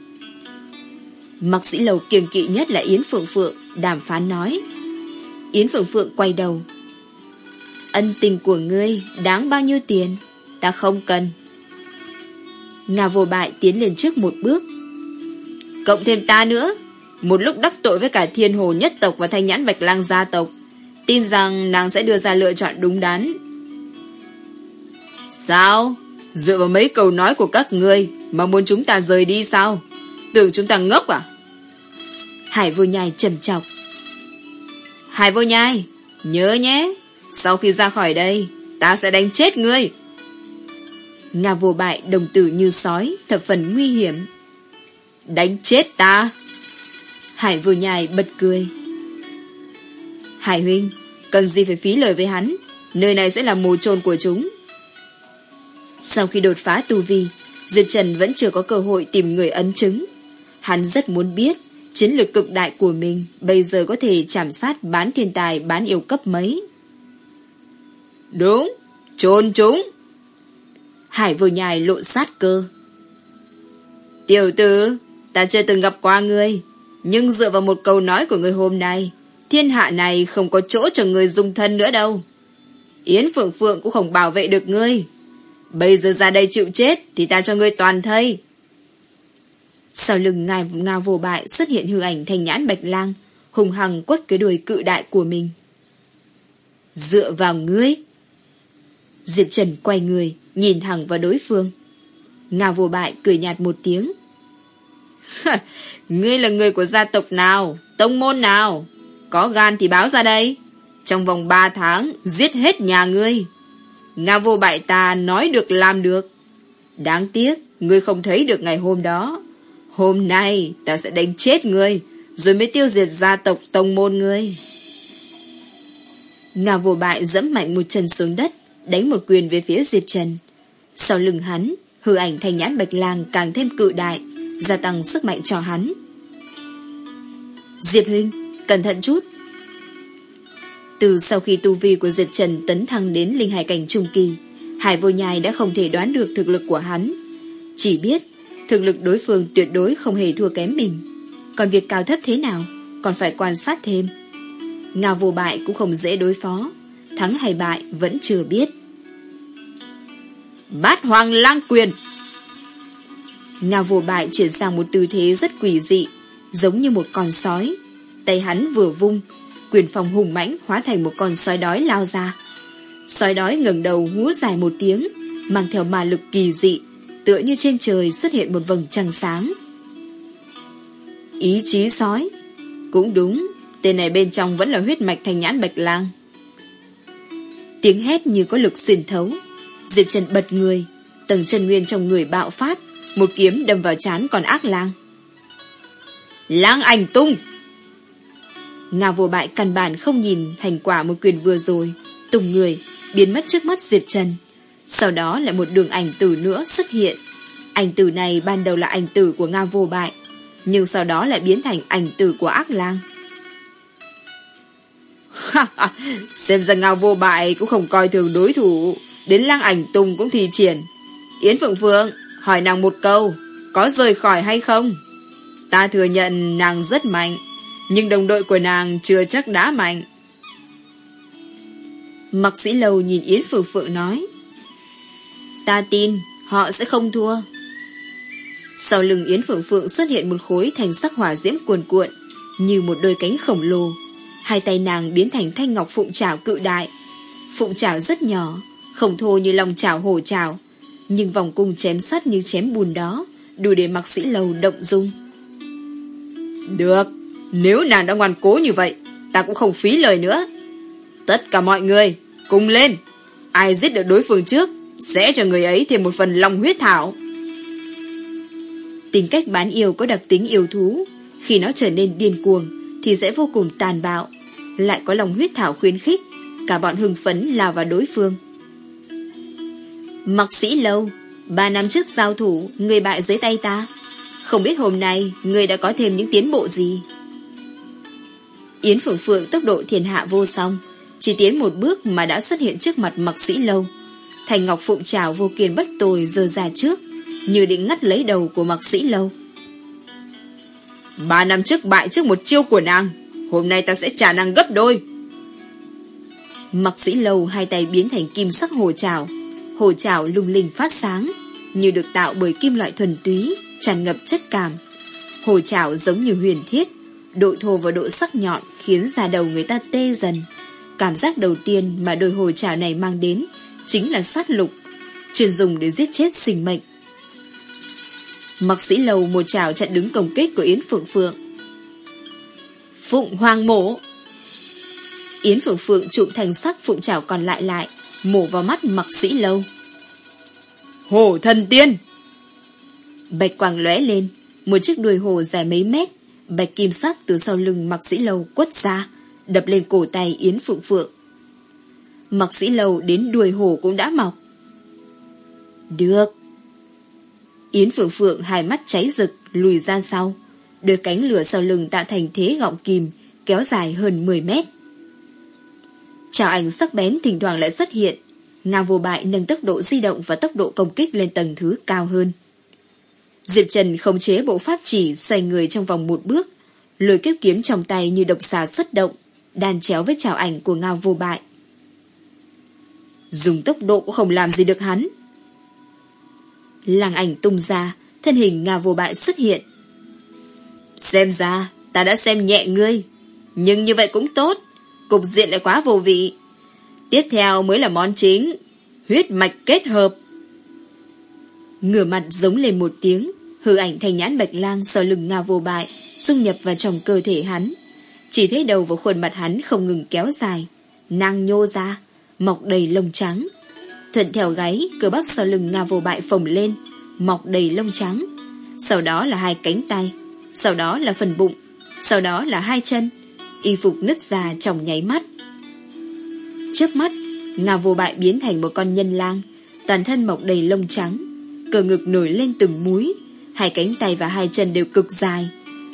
Mặc sĩ lầu kiêng kỵ nhất là Yến Phượng Phượng, đàm phán nói. Yến Phượng Phượng quay đầu. Ân tình của ngươi đáng bao nhiêu tiền? Ta không cần. Ngà vô bại tiến lên trước một bước. Cộng thêm ta nữa. Một lúc đắc tội với cả thiên hồ nhất tộc và thanh nhãn bạch lang gia tộc. Tin rằng nàng sẽ đưa ra lựa chọn đúng đắn Sao? Dựa vào mấy câu nói của các ngươi mà muốn chúng ta rời đi sao? Tưởng chúng ta ngốc à? Hải vô nhai trầm chọc. Hải vô nhai, nhớ nhé, sau khi ra khỏi đây, ta sẽ đánh chết ngươi. Nga vô bại đồng tử như sói, thập phần nguy hiểm. Đánh chết ta. Hải vô nhai bật cười. Hải huynh, cần gì phải phí lời với hắn, nơi này sẽ là mồ chôn của chúng. Sau khi đột phá tu vi, Diệp Trần vẫn chưa có cơ hội tìm người ấn chứng. Hắn rất muốn biết chiến lược cực đại của mình bây giờ có thể chạm sát bán thiên tài bán yêu cấp mấy. Đúng, trôn chúng. Hải vô nhai lộ sát cơ. Tiểu tử, ta chưa từng gặp qua ngươi. Nhưng dựa vào một câu nói của ngươi hôm nay, thiên hạ này không có chỗ cho ngươi dung thân nữa đâu. Yến Phượng Phượng cũng không bảo vệ được ngươi. Bây giờ ra đây chịu chết thì ta cho ngươi toàn thây. Sau lưng ngài ngao vô bại xuất hiện hư ảnh thành nhãn bạch lang, hùng hằng quất cái đuôi cự đại của mình. Dựa vào ngươi. Diệp Trần quay người, nhìn thẳng vào đối phương. Ngao vô bại cười nhạt một tiếng. ngươi là người của gia tộc nào, tông môn nào? Có gan thì báo ra đây. Trong vòng ba tháng, giết hết nhà ngươi. Nga vô bại ta nói được làm được. Đáng tiếc, ngươi không thấy được ngày hôm đó. Hôm nay, ta sẽ đánh chết ngươi, rồi mới tiêu diệt gia tộc tông môn ngươi. Ngao vô bại dẫm mạnh một chân xuống đất, đánh một quyền về phía Diệp Trần. Sau lưng hắn, hư ảnh thanh nhãn bạch lang càng thêm cự đại, gia tăng sức mạnh cho hắn. Diệp Huynh, cẩn thận chút. Từ sau khi tu vi của Diệp Trần tấn thăng đến linh hải cảnh trung kỳ, Hải vô nhai đã không thể đoán được thực lực của hắn. Chỉ biết, thực lực đối phương tuyệt đối không hề thua kém mình. Còn việc cao thấp thế nào, còn phải quan sát thêm. Ngao vô bại cũng không dễ đối phó, thắng hay bại vẫn chưa biết. Bát hoàng lang quyền Ngao vô bại chuyển sang một tư thế rất quỷ dị, giống như một con sói. Tay hắn vừa vung, quyền phòng hùng mãnh hóa thành một con sói đói lao ra. Sói đói ngẩng đầu hú dài một tiếng, mang theo ma lực kỳ dị, tựa như trên trời xuất hiện một vầng trăng sáng. Ý chí sói. Cũng đúng, tên này bên trong vẫn là huyết mạch thành nhãn bạch lang. Tiếng hét như có lực xuyên thấu. Diệp Trần bật người, tầng chân nguyên trong người bạo phát, một kiếm đâm vào chán còn ác lang. Lang ảnh tung! Ngao vô bại căn bản không nhìn thành quả một quyền vừa rồi, tung người, biến mất trước mắt Diệp Trần. Sau đó lại một đường ảnh tử nữa xuất hiện. Ảnh tử này ban đầu là ảnh tử của Ngao vô bại, nhưng sau đó lại biến thành ảnh tử của ác lang. Xem ra Ngao vô bại cũng không coi thường đối thủ, đến lang ảnh tùng cũng thi triển. Yến Phượng Phượng, hỏi nàng một câu, có rời khỏi hay không? Ta thừa nhận nàng rất mạnh, nhưng đồng đội của nàng chưa chắc đã mạnh. Mặc sĩ lầu nhìn Yến Phượng Phượng nói, Ta tin họ sẽ không thua. Sau lưng Yến Phượng Phượng xuất hiện một khối thành sắc hỏa diễm cuồn cuộn, như một đôi cánh khổng lồ. Hai tay nàng biến thành thanh ngọc phụng trảo cự đại. Phụng trảo rất nhỏ, không thô như lòng trảo hổ trảo, nhưng vòng cung chém sắt như chém bùn đó, đủ để mặc sĩ lầu động dung. Được, nếu nàng đã ngoan cố như vậy, ta cũng không phí lời nữa. Tất cả mọi người, cùng lên. Ai giết được đối phương trước, sẽ cho người ấy thêm một phần lòng huyết thảo. Tính cách bán yêu có đặc tính yêu thú, khi nó trở nên điên cuồng thì sẽ vô cùng tàn bạo, lại có lòng huyết thảo khuyến khích, cả bọn hưng phấn lao vào đối phương. Mặc sĩ lâu, ba năm trước giao thủ, người bại dưới tay ta. Không biết hôm nay người đã có thêm những tiến bộ gì. Yến Phượng Phượng tốc độ thiền hạ vô song, chỉ tiến một bước mà đã xuất hiện trước mặt mặc sĩ lâu. Thành Ngọc Phụng trào vô kiên bất tồi dơ ra trước, như định ngắt lấy đầu của mặc sĩ lâu. Ba năm trước bại trước một chiêu của nàng, hôm nay ta sẽ trả nàng gấp đôi. Mặc sĩ lâu hai tay biến thành kim sắc hồ trào, hồ trào lung linh phát sáng, như được tạo bởi kim loại thuần túy, tràn ngập chất cảm. Hồ trào giống như huyền thiết, độ thô và độ sắc nhọn khiến da đầu người ta tê dần. Cảm giác đầu tiên mà đôi hồ trào này mang đến chính là sát lục, chuyên dùng để giết chết sinh mệnh. Mặc sĩ lầu một trào chặn đứng công kích của Yến Phượng Phượng. Phụng hoàng mổ Yến Phượng Phượng trụm thành sắc phụng trào còn lại lại, mổ vào mắt mặc sĩ lâu. Hổ thần tiên! Bạch quang lóe lên, một chiếc đuôi hồ dài mấy mét, bạch kim sắc từ sau lưng mặc sĩ lâu quất ra, đập lên cổ tay Yến Phượng Phượng. Mặc sĩ lâu đến đuôi hổ cũng đã mọc. Được. Yến Phượng Phượng hai mắt cháy rực, lùi ra sau. Đôi cánh lửa sau lưng tạo thành thế gọng kìm, kéo dài hơn 10 mét. Chào ảnh sắc bén thỉnh thoảng lại xuất hiện. Ngao vô bại nâng tốc độ di động và tốc độ công kích lên tầng thứ cao hơn. Diệp Trần không chế bộ pháp chỉ xoay người trong vòng một bước, lôi kiếp kiếm trong tay như độc xà xuất động, đàn chéo với trào ảnh của ngao vô bại. Dùng tốc độ cũng không làm gì được hắn. Làng ảnh tung ra, thân hình ngao vô bại xuất hiện. Xem ra, ta đã xem nhẹ ngươi. Nhưng như vậy cũng tốt, cục diện lại quá vô vị. Tiếp theo mới là món chính, huyết mạch kết hợp. Ngửa mặt giống lên một tiếng, hư ảnh thành nhãn bạch lang sau lưng ngao vô bại, xung nhập vào trong cơ thể hắn. Chỉ thấy đầu và khuôn mặt hắn không ngừng kéo dài, nang nhô ra, mọc đầy lông trắng. Thuận theo gáy, cơ bắp sau lưng ngao vô bại phồng lên, mọc đầy lông trắng. Sau đó là hai cánh tay, sau đó là phần bụng, sau đó là hai chân. Y phục nứt ra trong nháy mắt. Trước mắt, ngao vô bại biến thành một con nhân lang, toàn thân mọc đầy lông trắng, cờ ngực nổi lên từng múi, hai cánh tay và hai chân đều cực dài,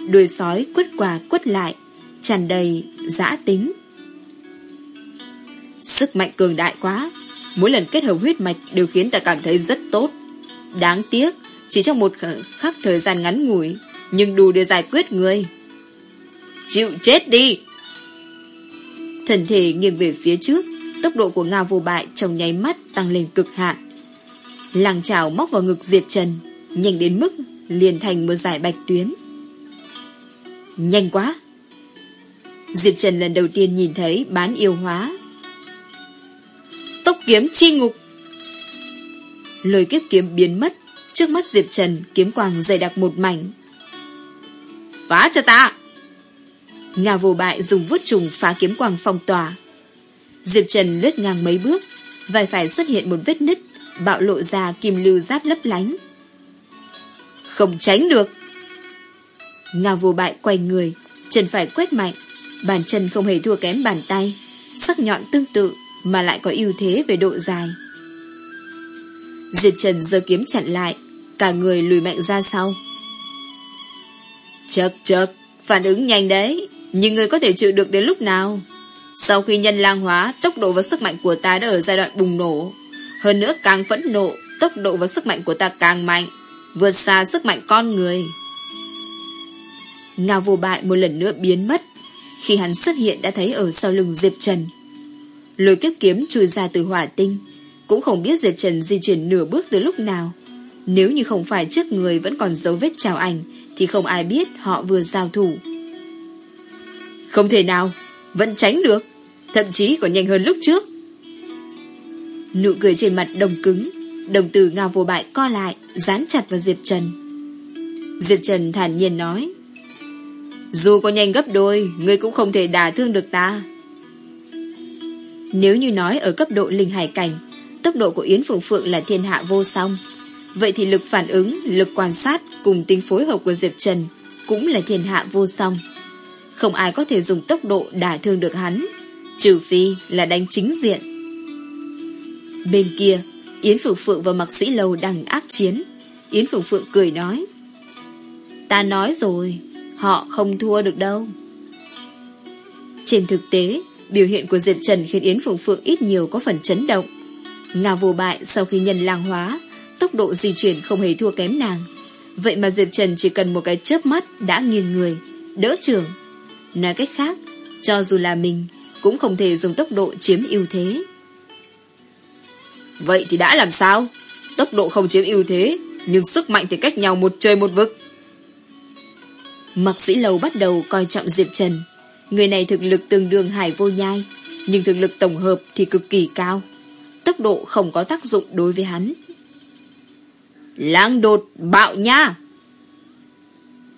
đuôi sói quất qua quất lại, tràn đầy dã tính. Sức mạnh cường đại quá, mỗi lần kết hợp huyết mạch đều khiến ta cảm thấy rất tốt. Đáng tiếc, chỉ trong một khắc thời gian ngắn ngủi, nhưng đủ để giải quyết người. Chịu chết đi! Thần thể nghiêng về phía trước, tốc độ của Ngao vô bại trong nháy mắt tăng lên cực hạn. Làng trào móc vào ngực Diệp Trần, nhanh đến mức liền thành một giải bạch tuyến. Nhanh quá! Diệp Trần lần đầu tiên nhìn thấy bán yêu hóa. Tốc kiếm chi ngục! Lời kiếp kiếm biến mất, trước mắt Diệp Trần kiếm quang dày đặc một mảnh. Phá cho ta! Ngà vô bại dùng vuốt trùng phá kiếm quang phong tỏa. Diệp Trần lướt ngang mấy bước, vai phải xuất hiện một vết nứt, bạo lộ ra kim lưu giáp lấp lánh. Không tránh được. Ngao vô bại quay người, chân phải quét mạnh, bàn chân không hề thua kém bàn tay, sắc nhọn tương tự mà lại có ưu thế về độ dài. Diệp Trần giơ kiếm chặn lại, cả người lùi mạnh ra sau. Chật chật, phản ứng nhanh đấy, nhưng người có thể chịu được đến lúc nào? Sau khi nhân lang hóa, tốc độ và sức mạnh của ta đã ở giai đoạn bùng nổ. Hơn nữa càng phẫn nộ, tốc độ và sức mạnh của ta càng mạnh, vượt xa sức mạnh con người. Ngao vô bại một lần nữa biến mất. Khi hắn xuất hiện đã thấy ở sau lưng Diệp Trần. Lôi kiếp kiếm chui ra từ hỏa tinh, cũng không biết Diệp Trần di chuyển nửa bước từ lúc nào. Nếu như không phải trước người vẫn còn dấu vết chào ảnh, thì không ai biết họ vừa giao thủ. Không thể nào, vẫn tránh được, thậm chí còn nhanh hơn lúc trước. Nụ cười trên mặt đồng cứng, đồng từ ngao vô bại co lại, dán chặt vào Diệp Trần. Diệp Trần thản nhiên nói, Dù có nhanh gấp đôi, ngươi cũng không thể đả thương được ta. Nếu như nói ở cấp độ linh hải cảnh, tốc độ của Yến Phượng Phượng là thiên hạ vô song, vậy thì lực phản ứng, lực quan sát cùng tính phối hợp của Diệp Trần cũng là thiên hạ vô song. Không ai có thể dùng tốc độ đả thương được hắn, trừ phi là đánh chính diện. Bên kia, Yến Phượng Phượng và Mạc Sĩ Lâu đang ác chiến. Yến Phượng Phượng cười nói, Ta nói rồi, họ không thua được đâu. Trên thực tế, biểu hiện của Diệp Trần khiến Yến Phượng Phượng ít nhiều có phần chấn động. Ngà vô bại sau khi nhân lang hóa, tốc độ di chuyển không hề thua kém nàng. Vậy mà Diệp Trần chỉ cần một cái chớp mắt đã nghiêng người, đỡ trưởng. Nói cách khác, cho dù là mình, cũng không thể dùng tốc độ chiếm ưu thế. Vậy thì đã làm sao? Tốc độ không chiếm ưu thế, nhưng sức mạnh thì cách nhau một trời một vực. Mạc sĩ lầu bắt đầu coi trọng Diệp Trần. Người này thực lực tương đương hải vô nhai, nhưng thực lực tổng hợp thì cực kỳ cao. Tốc độ không có tác dụng đối với hắn. Lang đột bạo nha!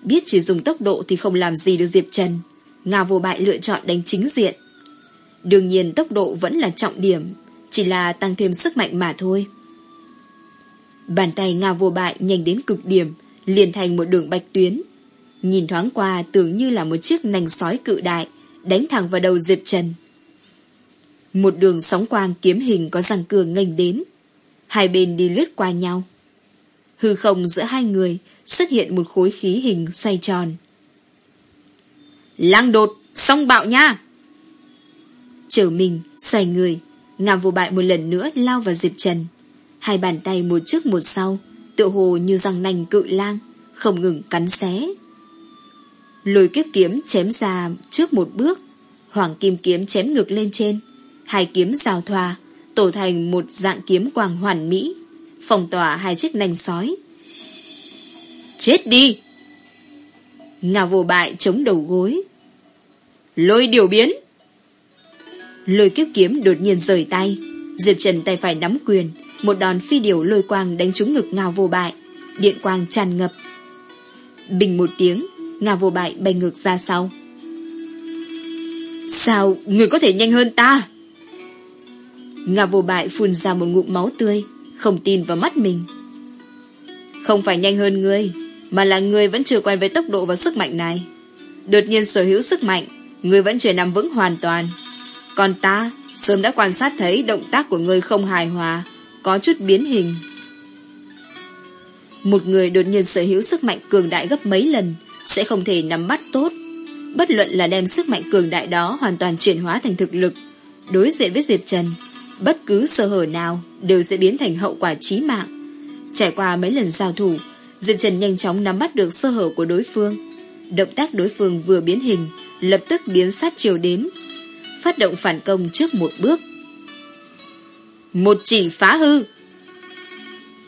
Biết chỉ dùng tốc độ thì không làm gì được Diệp Trần. Nga vô bại lựa chọn đánh chính diện. Đương nhiên tốc độ vẫn là trọng điểm, chỉ là tăng thêm sức mạnh mà thôi. Bàn tay Nga vô bại nhanh đến cực điểm, liền thành một đường bạch tuyến. Nhìn thoáng qua tưởng như là một chiếc nành sói cự đại, đánh thẳng vào đầu Diệp Trần. Một đường sóng quang kiếm hình có răng cường nghênh đến. Hai bên đi lướt qua nhau. Hư không giữa hai người xuất hiện một khối khí hình xoay tròn. Lăng đột, song bạo nha! Trở mình, xoay người, ngàm vô bại một lần nữa lao vào Diệp Trần. Hai bàn tay một trước một sau, tựa hồ như răng nành cự lang, không ngừng cắn xé. Lôi kiếp kiếm chém ra trước một bước, hoàng kim kiếm chém ngược lên trên, hai kiếm giao thoa, tổ thành một dạng kiếm quang hoàn mỹ, phòng tỏa hai chiếc nành sói. Chết đi! Ngà vô bại chống đầu gối. Lôi điều biến! Lôi kiếp kiếm đột nhiên rời tay, Diệp Trần tay phải nắm quyền, một đòn phi điều lôi quang đánh trúng ngực ngào vô bại, điện quang tràn ngập. Bình một tiếng, ngào vô bại bay ngược ra sau. Sao người có thể nhanh hơn ta? Ngà vô bại phun ra một ngụm máu tươi, không tin vào mắt mình. Không phải nhanh hơn ngươi, mà là ngươi vẫn chưa quen với tốc độ và sức mạnh này. Đột nhiên sở hữu sức mạnh, ngươi vẫn chưa nằm vững hoàn toàn. Còn ta, sớm đã quan sát thấy động tác của ngươi không hài hòa, có chút biến hình. Một người đột nhiên sở hữu sức mạnh cường đại gấp mấy lần, sẽ không thể nắm bắt tốt. Bất luận là đem sức mạnh cường đại đó hoàn toàn chuyển hóa thành thực lực, đối diện với Diệp Trần, bất cứ sơ hở nào đều sẽ biến thành hậu quả chí mạng. Trải qua mấy lần giao thủ, Diệp Trần nhanh chóng nắm bắt được sơ hở của đối phương. Động tác đối phương vừa biến hình, lập tức biến sát chiều đến. Phát động phản công trước một bước. Một chỉ phá hư.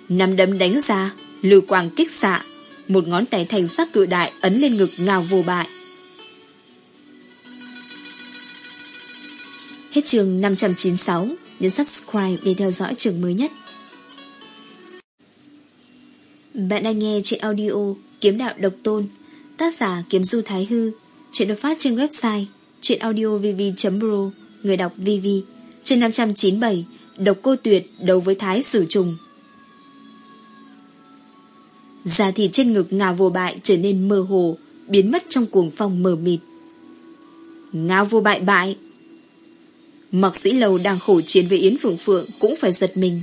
Năm đấm đánh ra, lưu quang kích xạ. Một ngón tay thành sắc cự đại ấn lên ngực ngào vô bại. Hết trường 596 nhấn subscribe để theo dõi trường mới nhất. Bạn đang nghe trên audio Kiếm Đạo Độc Tôn, tác giả Kiếm Du Thái Hư, chuyện được phát trên website chuyện audio vv.bro người đọc VV, trên 597, Độc Cô Tuyệt đấu với Thái Sử Trùng. Da thịt trên ngực ngà vô bại trở nên mơ hồ, biến mất trong cuồng phong mờ mịt. Ngao vô bại bại Mặc sĩ lầu đang khổ chiến với Yến Phượng Phượng cũng phải giật mình.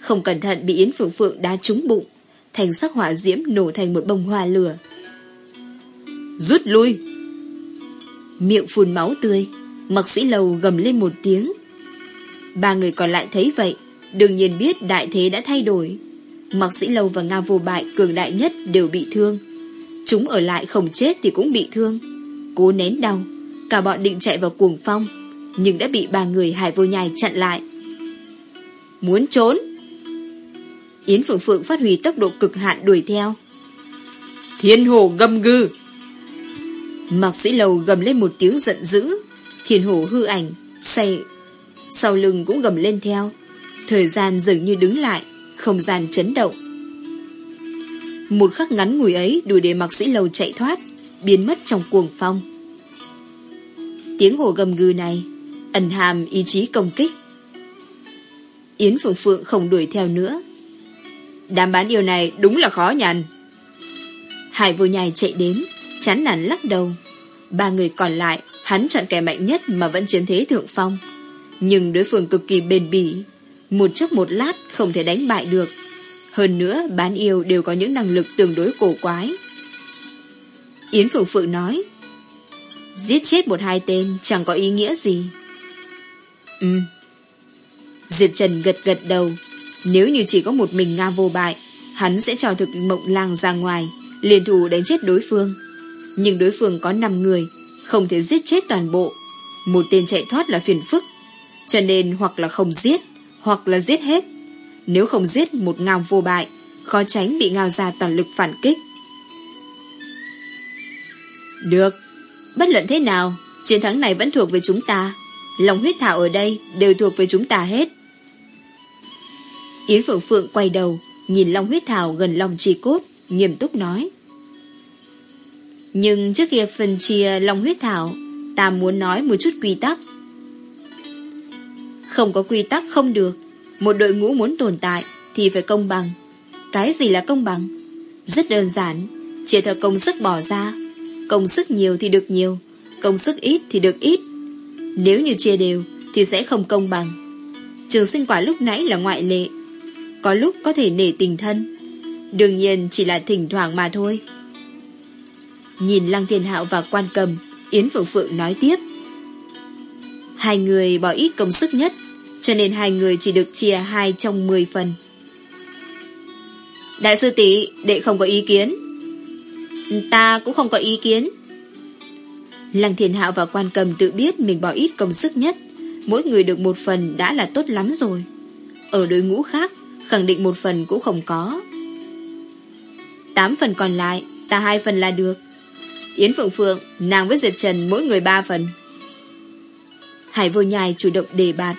Không cẩn thận bị Yến Phượng Phượng đá trúng bụng, thành sắc hỏa diễm nổ thành một bông hoa lửa. Rút lui! Miệng phun máu tươi, mặc sĩ lầu gầm lên một tiếng. Ba người còn lại thấy vậy, đương nhiên biết đại thế đã thay đổi. Mặc sĩ lâu và Nga vô bại cường đại nhất đều bị thương. Chúng ở lại không chết thì cũng bị thương. Cố nén đau, cả bọn định chạy vào cuồng phong, nhưng đã bị ba người hải vô nhai chặn lại. Muốn trốn? Yến Phượng Phượng phát huy tốc độ cực hạn đuổi theo. Thiên hồ gầm gư! Mạc sĩ lầu gầm lên một tiếng giận dữ. Thiên hồ hư ảnh, say, sau lưng cũng gầm lên theo. Thời gian dường như đứng lại, không gian chấn động. Một khắc ngắn ngủi ấy đủ để mạc sĩ lầu chạy thoát, biến mất trong cuồng phong. Tiếng hồ gầm gừ này ẩn hàm ý chí công kích. Yến Phượng Phượng không đuổi theo nữa. Đám bán yêu này đúng là khó nhằn. Hải vô nhai chạy đến, chán nản lắc đầu. Ba người còn lại, hắn chọn kẻ mạnh nhất mà vẫn chiếm thế thượng phong. Nhưng đối phương cực kỳ bền bỉ, một chốc một lát không thể đánh bại được. Hơn nữa, bán yêu đều có những năng lực tương đối cổ quái. Yến Phượng Phượng nói, giết chết một hai tên chẳng có ý nghĩa gì. Ừ. Diệp Trần gật gật đầu. Nếu như chỉ có một mình Nga vô bại, hắn sẽ cho thực mộng lang ra ngoài, liền thủ đánh chết đối phương. Nhưng đối phương có 5 người, không thể giết chết toàn bộ. Một tên chạy thoát là phiền phức. Cho nên hoặc là không giết, hoặc là giết hết. Nếu không giết một ngao vô bại, khó tránh bị ngao ra toàn lực phản kích. Được, bất luận thế nào, chiến thắng này vẫn thuộc về chúng ta. Lòng huyết thảo ở đây đều thuộc về chúng ta hết. Yến Phượng Phượng quay đầu, nhìn Long huyết thảo gần lòng trì cốt, nghiêm túc nói. Nhưng trước khi phần chia lòng huyết thảo, ta muốn nói một chút quy tắc. Không có quy tắc không được. Một đội ngũ muốn tồn tại thì phải công bằng. Cái gì là công bằng? Rất đơn giản, chỉ theo công sức bỏ ra. Công sức nhiều thì được nhiều, công sức ít thì được ít. Nếu như chia đều Thì sẽ không công bằng Trường sinh quả lúc nãy là ngoại lệ Có lúc có thể nể tình thân Đương nhiên chỉ là thỉnh thoảng mà thôi Nhìn Lăng Thiên Hạo và Quan Cầm Yến Phượng Phượng nói tiếp Hai người bỏ ít công sức nhất Cho nên hai người chỉ được chia hai trong mười phần Đại sư tỷ đệ không có ý kiến. Ta cũng không có ý kiến. Lăng Thiên Hạo và quan cầm tự biết mình bỏ ít công sức nhất. Mỗi người được một phần đã là tốt lắm rồi. Ở đối ngũ khác, khẳng định một phần cũng không có. Tám phần còn lại, ta hai phần là được. Yến Phượng Phượng, nàng với Diệt Trần mỗi người ba phần. Hải vô nhai chủ động đề bạt.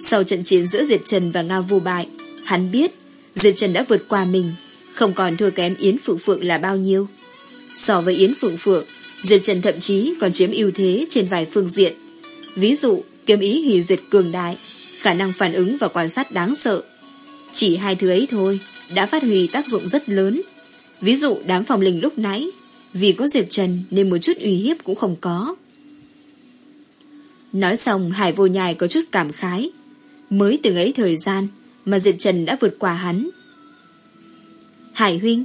Sau trận chiến giữa Diệt Trần và Ngao vô bại, hắn biết Diệt Trần đã vượt qua mình, không còn thua kém Yến Phượng Phượng là bao nhiêu. So với Yến Phượng Phượng, Diệt Trần thậm chí còn chiếm ưu thế trên vài phương diện. Ví dụ, kiếm ý hủy diệt cường đại, khả năng phản ứng và quan sát đáng sợ. Chỉ hai thứ ấy thôi, đã phát huy tác dụng rất lớn. Ví dụ đám phòng linh lúc nãy, vì có Diệp Trần nên một chút uy hiếp cũng không có. Nói xong Hải vô nhai có chút cảm khái. Mới từng ấy thời gian mà Diệp Trần đã vượt qua hắn. Hải huynh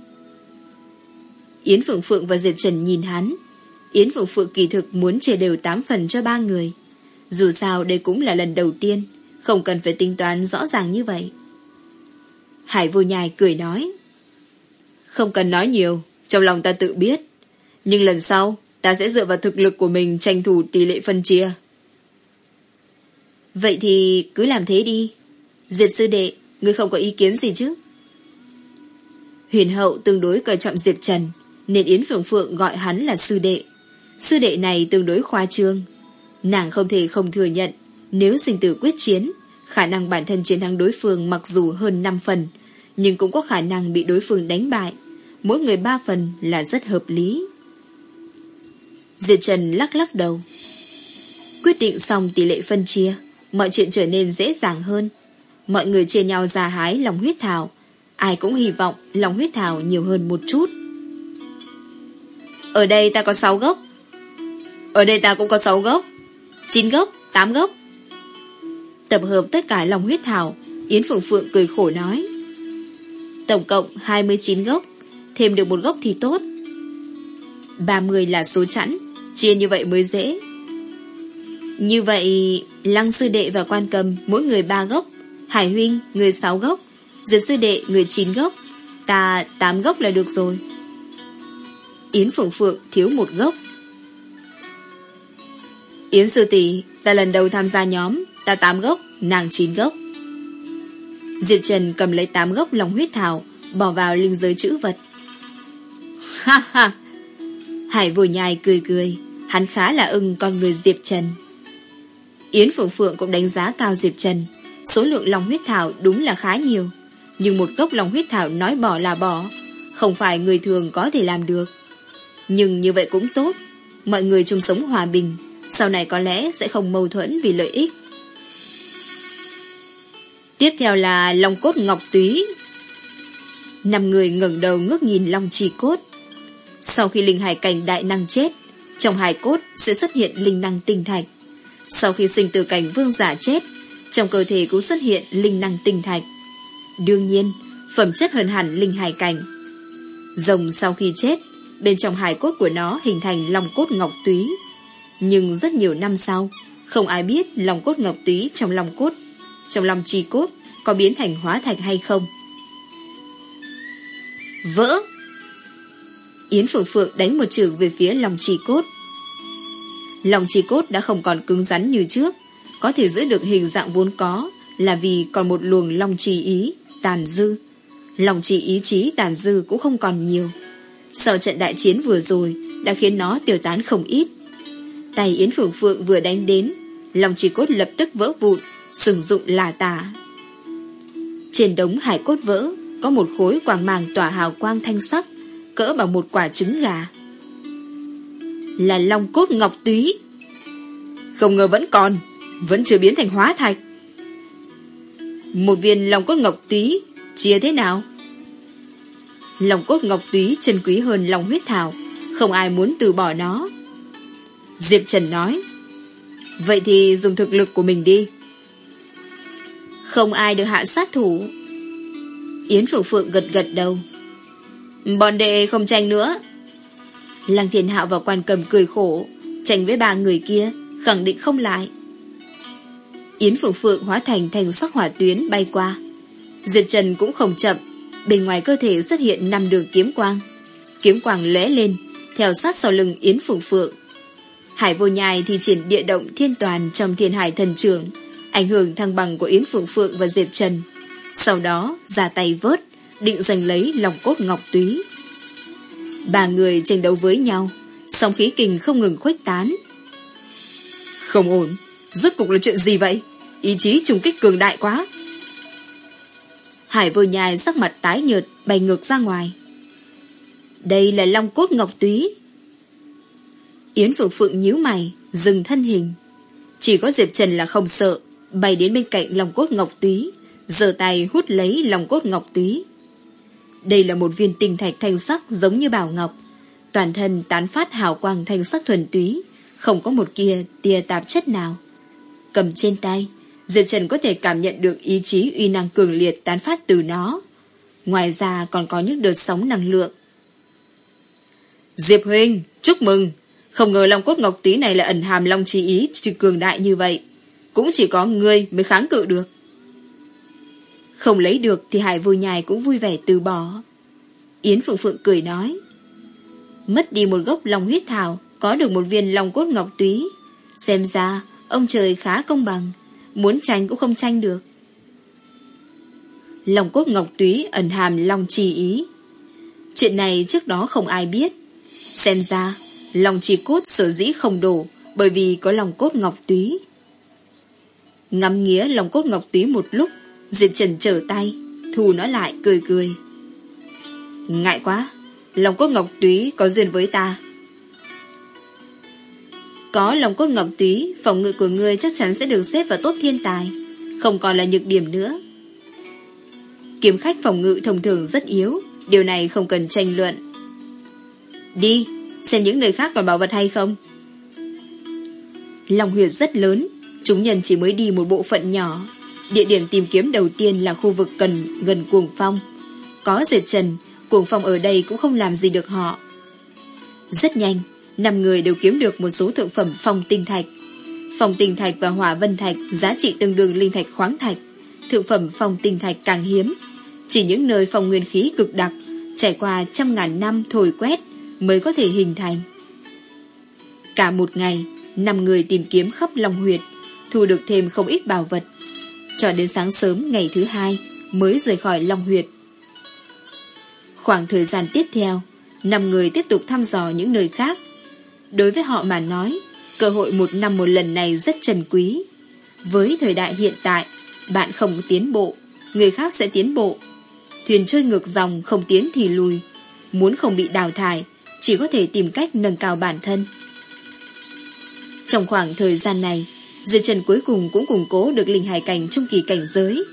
Yến Phượng Phượng và Diệp Trần nhìn hắn. Yến Phượng Phượng kỳ thực muốn chia đều 8 phần cho ba người. Dù sao đây cũng là lần đầu tiên, không cần phải tính toán rõ ràng như vậy. Hải vô nhai cười nói. Không cần nói nhiều, trong lòng ta tự biết. Nhưng lần sau, ta sẽ dựa vào thực lực của mình tranh thủ tỷ lệ phân chia. Vậy thì cứ làm thế đi. Diệp sư đệ, ngươi không có ý kiến gì chứ? Huyền hậu tương đối coi trọng Diệp Trần, nên Yến Phượng Phượng gọi hắn là sư đệ. Sư đệ này tương đối khoa trương. Nàng không thể không thừa nhận, nếu sinh tử quyết chiến, khả năng bản thân chiến thắng đối phương mặc dù hơn 5 phần, nhưng cũng có khả năng bị đối phương đánh bại. Mỗi người 3 phần là rất hợp lý. Diệt Trần lắc lắc đầu. Quyết định xong tỷ lệ phân chia, mọi chuyện trở nên dễ dàng hơn. Mọi người chia nhau ra hái lòng huyết thảo. Ai cũng hy vọng lòng huyết thảo nhiều hơn một chút. Ở đây ta có 6 gốc. Ở đây ta cũng có 6 gốc. 9 gốc, 8 gốc. Tập hợp tất cả lòng huyết thảo, Yến Phượng Phượng cười khổ nói. Tổng cộng 29 gốc, thêm được một gốc thì tốt. 30 là số chẵn, chia như vậy mới dễ. Như vậy, Lăng Sư Đệ và Quan Cầm mỗi người ba gốc, Hải Huynh người sáu gốc, Diệp Sư Đệ người chín gốc, ta tám gốc là được rồi. Yến Phượng Phượng thiếu một gốc. Yến Sư Tỷ, ta lần đầu tham gia nhóm, ta tám gốc, nàng chín gốc. Diệp Trần cầm lấy tám gốc lòng huyết thảo, bỏ vào linh giới chữ vật. Ha ha! Hải vừa nhai cười cười, hắn khá là ưng con người Diệp Trần. Yến Phượng Phượng cũng đánh giá cao Diệp Trần. Số lượng lòng huyết thảo đúng là khá nhiều. Nhưng một gốc lòng huyết thảo nói bỏ là bỏ. Không phải người thường có thể làm được. Nhưng như vậy cũng tốt. Mọi người chung sống hòa bình. Sau này có lẽ sẽ không mâu thuẫn vì lợi ích. Tiếp theo là lòng cốt ngọc túy. Năm người ngẩng đầu ngước nhìn long trì cốt. Sau khi linh hải cảnh đại năng chết, trong hài cốt sẽ xuất hiện linh năng tinh thạch. Sau khi sinh từ cảnh vương giả chết, trong cơ thể cũng xuất hiện linh năng tinh thạch. Đương nhiên, phẩm chất hơn hẳn linh hài cảnh. Rồng sau khi chết, bên trong hài cốt của nó hình thành lòng cốt ngọc túy. Nhưng rất nhiều năm sau, không ai biết lòng cốt ngọc túy trong lòng cốt, trong lòng trì cốt có biến thành hóa thạch hay không. Vỡ! Yến Phượng Phượng đánh một trường về phía lòng trì cốt. Lòng trì cốt đã không còn cứng rắn như trước, có thể giữ được hình dạng vốn có là vì còn một luồng lòng trì ý, tàn dư. Lòng trì ý chí tàn dư cũng không còn nhiều. Sau trận đại chiến vừa rồi đã khiến nó tiêu tán không ít. Tay Yến Phượng Phượng vừa đánh đến, lòng trì cốt lập tức vỡ vụn, sừng dụng là tả. Trên đống hải cốt vỡ có một khối quàng màng tỏa hào quang thanh sắc, cỡ bằng một quả trứng gà. Là long cốt ngọc túy. Không ngờ vẫn còn, vẫn chưa biến thành hóa thạch. Một viên long cốt ngọc túy chia thế nào? Lòng cốt ngọc túy chân quý hơn lòng huyết thảo, không ai muốn từ bỏ nó. Diệp Trần nói, vậy thì dùng thực lực của mình đi. Không ai được hạ sát thủ. Yến Phượng Phượng gật gật đầu. Bọn đệ không tranh nữa. Lăng Thiên Hạo và quan cầm cười khổ, tranh với ba người kia, khẳng định không lại. Yến Phượng Phượng hóa thành thành sắc hỏa tuyến bay qua. Diệt Trần cũng không chậm, Bên ngoài cơ thể xuất hiện năm đường kiếm quang. Kiếm quang lóe lên, theo sát sau lưng Yến phượng Phượng. Hải vô nhai thì triển địa động thiên toàn trong thiên hải thần trường, ảnh hưởng thăng bằng của Yến Phượng Phượng và Diệp Trần. Sau đó ra tay vớt, định giành lấy lòng cốt ngọc túy. Ba người tranh đấu với nhau, song khí kình không ngừng khuếch tán. Không ổn, rốt cục là chuyện gì vậy? Ý chí trùng kích cường đại quá. Hải vô nhai sắc mặt tái nhợt bay ngược ra ngoài. Đây là long cốt ngọc túy. Yến Phượng Phượng nhíu mày, dừng thân hình. Chỉ có Diệp Trần là không sợ, bay đến bên cạnh lòng cốt ngọc túy, giơ tay hút lấy lòng cốt ngọc túy. Đây là một viên tinh thạch thanh sắc giống như bảo ngọc, toàn thân tán phát hào quang thanh sắc thuần túy, không có một kia tia tạp chất nào. Cầm trên tay, Diệp Trần có thể cảm nhận được ý chí uy năng cường liệt tán phát từ nó. Ngoài ra còn có những đợt sóng năng lượng. Diệp Huynh, chúc mừng! Không ngờ Long Cốt Ngọc Túy này là ẩn hàm Long Chi Ý cường đại như vậy. Cũng chỉ có ngươi mới kháng cự được. Không lấy được thì Hải vô nhài cũng vui vẻ từ bỏ. Yến Phượng Phượng cười nói. Mất đi một gốc lòng huyết thảo, có được một viên lòng Cốt Ngọc Túy. Xem ra, ông trời khá công bằng. Muốn tranh cũng không tranh được. lòng Cốt Ngọc Túy ẩn hàm lòng trì Ý. Chuyện này trước đó không ai biết. Xem ra, lòng trì Cốt sở dĩ không đổ bởi vì có lòng cốt ngọc túy. Ngắm nghĩa lòng cốt ngọc túy một lúc, Diệp Trần trở tay, thu nó lại cười cười. Ngại quá, lòng cốt ngọc túy có duyên với ta. Có lòng cốt ngọc túy, phòng ngự của ngươi chắc chắn sẽ được xếp vào tốt thiên tài, không còn là nhược điểm nữa. Kiếm khách phòng ngự thông thường rất yếu, điều này không cần tranh luận. Đi, xem những nơi khác còn bảo vật hay không. lòng huyệt rất lớn, chúng nhân chỉ mới đi một bộ phận nhỏ. Địa điểm tìm kiếm đầu tiên là khu vực gần gần cuồng phong. Có diệt trần, cuồng phong ở đây cũng không làm gì được họ. Rất nhanh, năm người đều kiếm được một số thượng phẩm phong tinh thạch. Phong tinh thạch và hỏa vân thạch giá trị tương đương linh thạch khoáng thạch. Thượng phẩm phong tinh thạch càng hiếm. Chỉ những nơi phong nguyên khí cực đặc, trải qua trăm ngàn năm thổi quét mới có thể hình thành. Cả một ngày, năm người tìm kiếm khắp Long Huyệt, thu được thêm không ít bảo vật. Cho đến sáng sớm ngày thứ hai mới rời khỏi Long Huyệt. Khoảng thời gian tiếp theo, năm người tiếp tục thăm dò những nơi khác. Đối với họ mà nói, cơ hội một năm một lần này rất trần quý. Với thời đại hiện tại, bạn không tiến bộ, người khác sẽ tiến bộ. Thuyền trôi ngược dòng không tiến thì lùi. Muốn không bị đào thải, chỉ có thể tìm cách nâng cao bản thân. Trong khoảng thời gian này, Diệp Trần cuối cùng cũng củng cố được linh hải cảnh trung kỳ cảnh giới,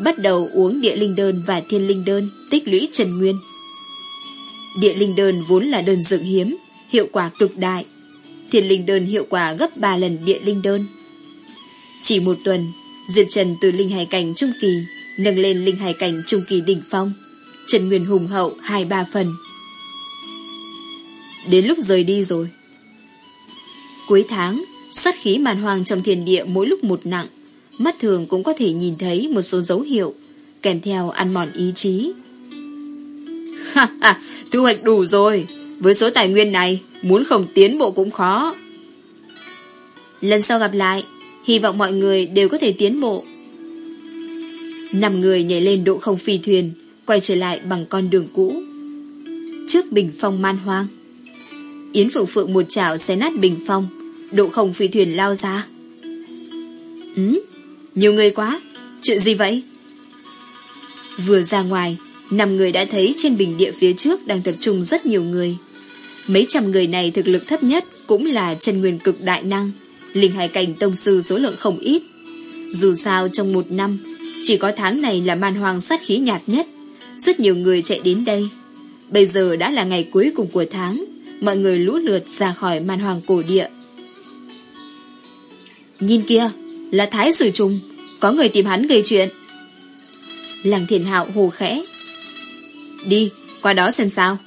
bắt đầu uống địa linh đơn và thiên linh đơn tích lũy trần nguyên. Địa linh đơn vốn là đơn dược hiếm, hiệu quả cực đại. Thiên linh đơn hiệu quả gấp 3 lần địa linh đơn. Chỉ một tuần, Diệp Trần từ linh hải cảnh trung kỳ nâng lên linh hải cảnh trung kỳ đỉnh phong, Trần Nguyên hùng hậu 2-3 phần. Đến lúc rời đi rồi. Cuối tháng, sát khí màn hoàng trong thiên địa mỗi lúc một nặng, mắt thường cũng có thể nhìn thấy một số dấu hiệu, kèm theo ăn mòn ý chí. Ha ha, thu hoạch đủ rồi, với số tài nguyên này, muốn không tiến bộ cũng khó. Lần sau gặp lại, hy vọng mọi người đều có thể tiến bộ. Năm người nhảy lên độ không phi thuyền, quay trở lại bằng con đường cũ. Trước bình phong man hoang. Yến Phượng Phượng một chảo xé nát bình phong, độ không phi thuyền lao ra. Ừ, nhiều người quá, chuyện gì vậy? Vừa ra ngoài, năm người đã thấy trên bình địa phía trước đang tập trung rất nhiều người. Mấy trăm người này thực lực thấp nhất cũng là chân nguyên cực đại năng, linh hải cảnh tông sư số lượng không ít. Dù sao trong một năm, chỉ có tháng này là man hoang sát khí nhạt nhất, rất nhiều người chạy đến đây. Bây giờ đã là ngày cuối cùng của tháng, mọi người lũ lượt ra khỏi man hoàng cổ địa. Nhìn kia, là Thái Sử Trùng, có người tìm hắn gây chuyện. Làng thiền hạo hồ khẽ. Đi, qua đó xem sao.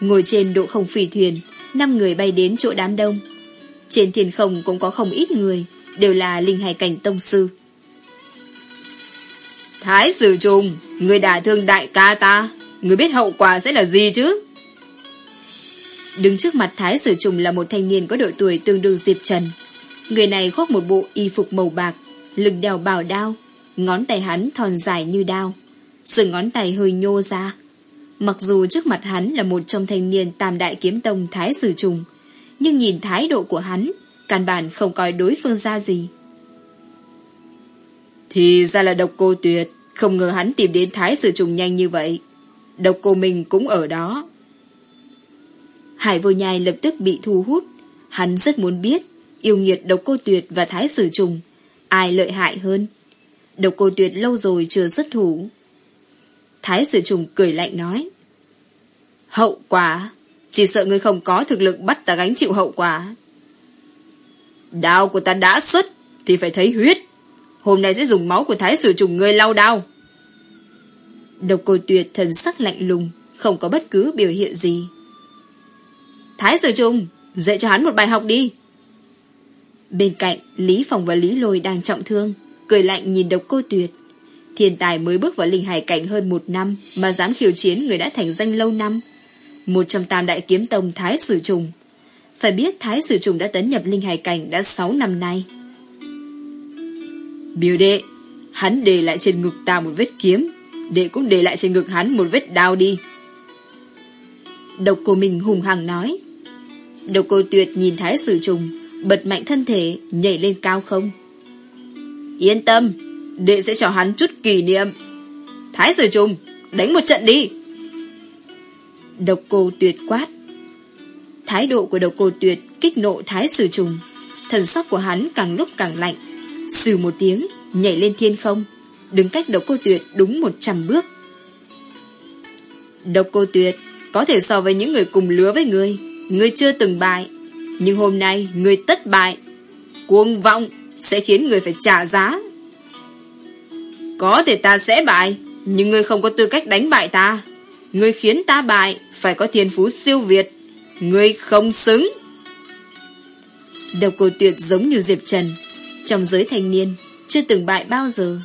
Ngồi trên độ không phỉ thuyền, năm người bay đến chỗ đám đông. Trên thiên không cũng có không ít người, đều là linh hải cảnh tông sư. Thái Sử Trùng, Người đả thương đại ca ta Người biết hậu quả sẽ là gì chứ Đứng trước mặt Thái Sử Trùng là một thanh niên có độ tuổi tương đương Diệp Trần. Người này khoác một bộ y phục màu bạc, lưng đeo bảo đao, ngón tay hắn thon dài như đao, sừng ngón tay hơi nhô ra. Mặc dù trước mặt hắn là một trong thanh niên tam đại kiếm tông Thái Sử Trùng, nhưng nhìn thái độ của hắn, căn bản không coi đối phương ra gì. Thì ra là độc cô tuyệt, không ngờ hắn tìm đến Thái Sử Trùng nhanh như vậy. Độc cô mình cũng ở đó. Hải vô nhai lập tức bị thu hút. Hắn rất muốn biết yêu nghiệt độc cô tuyệt và thái sử trùng ai lợi hại hơn. Độc cô tuyệt lâu rồi chưa xuất thủ. Thái sử trùng cười lạnh nói. Hậu quả, chỉ sợ ngươi không có thực lực bắt ta gánh chịu hậu quả. Đao của ta đã xuất, thì phải thấy huyết. Hôm nay sẽ dùng máu của thái sử trùng ngươi lau đao. Độc cô tuyệt thần sắc lạnh lùng, không có bất cứ biểu hiện gì. Thái sử trùng, dạy cho hắn một bài học đi. Bên cạnh, Lý Phòng và Lý Lôi đang trọng thương, cười lạnh nhìn độc cô tuyệt. Thiên tài mới bước vào linh hải cảnh hơn một năm mà dám khiêu chiến người đã thành danh lâu năm. Một trong tam đại kiếm tông Thái Sử Trùng. Phải biết Thái Sử Trùng đã tấn nhập linh hải cảnh đã 6 năm nay. Biểu đệ, hắn để lại trên ngực ta một vết kiếm, đệ cũng để lại trên ngực hắn một vết đao đi. Độc cô mình hùng hằng nói. Độc cô tuyệt nhìn Thái Sử Trùng, bật mạnh thân thể, nhảy lên cao không. Yên tâm, đệ sẽ cho hắn chút kỷ niệm. Thái Sử Trùng, đánh một trận đi. Độc cô tuyệt quát. Thái độ của độc cô tuyệt kích nộ Thái Sử Trùng. Thần sắc của hắn càng lúc càng lạnh. Sử một tiếng, nhảy lên thiên không. Đứng cách độc cô tuyệt đúng một trăm bước. Độc cô tuyệt có thể so với những người cùng lứa với người người chưa từng bại nhưng hôm nay người tất bại Cuồng vọng sẽ khiến người phải trả giá. Có thể ta sẽ bại Nhưng ngươi không có tư cách đánh bại ta. Ngươi khiến ta bại Phải có thiên phú siêu việt. Ngươi không xứng. Độc cô tuyệt giống như Diệp Trần. Trong giới thanh niên Chưa từng bại bao giờ.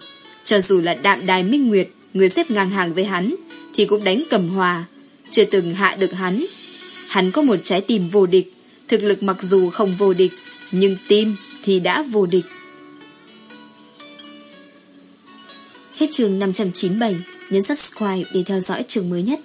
Cho dù là đạm đài minh nguyệt Người xếp ngang hàng với hắn Thì cũng đánh cầm hòa. Chưa từng hạ được hắn. Hắn có một trái tim vô địch, thực lực mặc dù không vô địch, nhưng tim thì đã vô địch. Hết chương 597, nhấn subscribe để theo dõi chương mới nhất.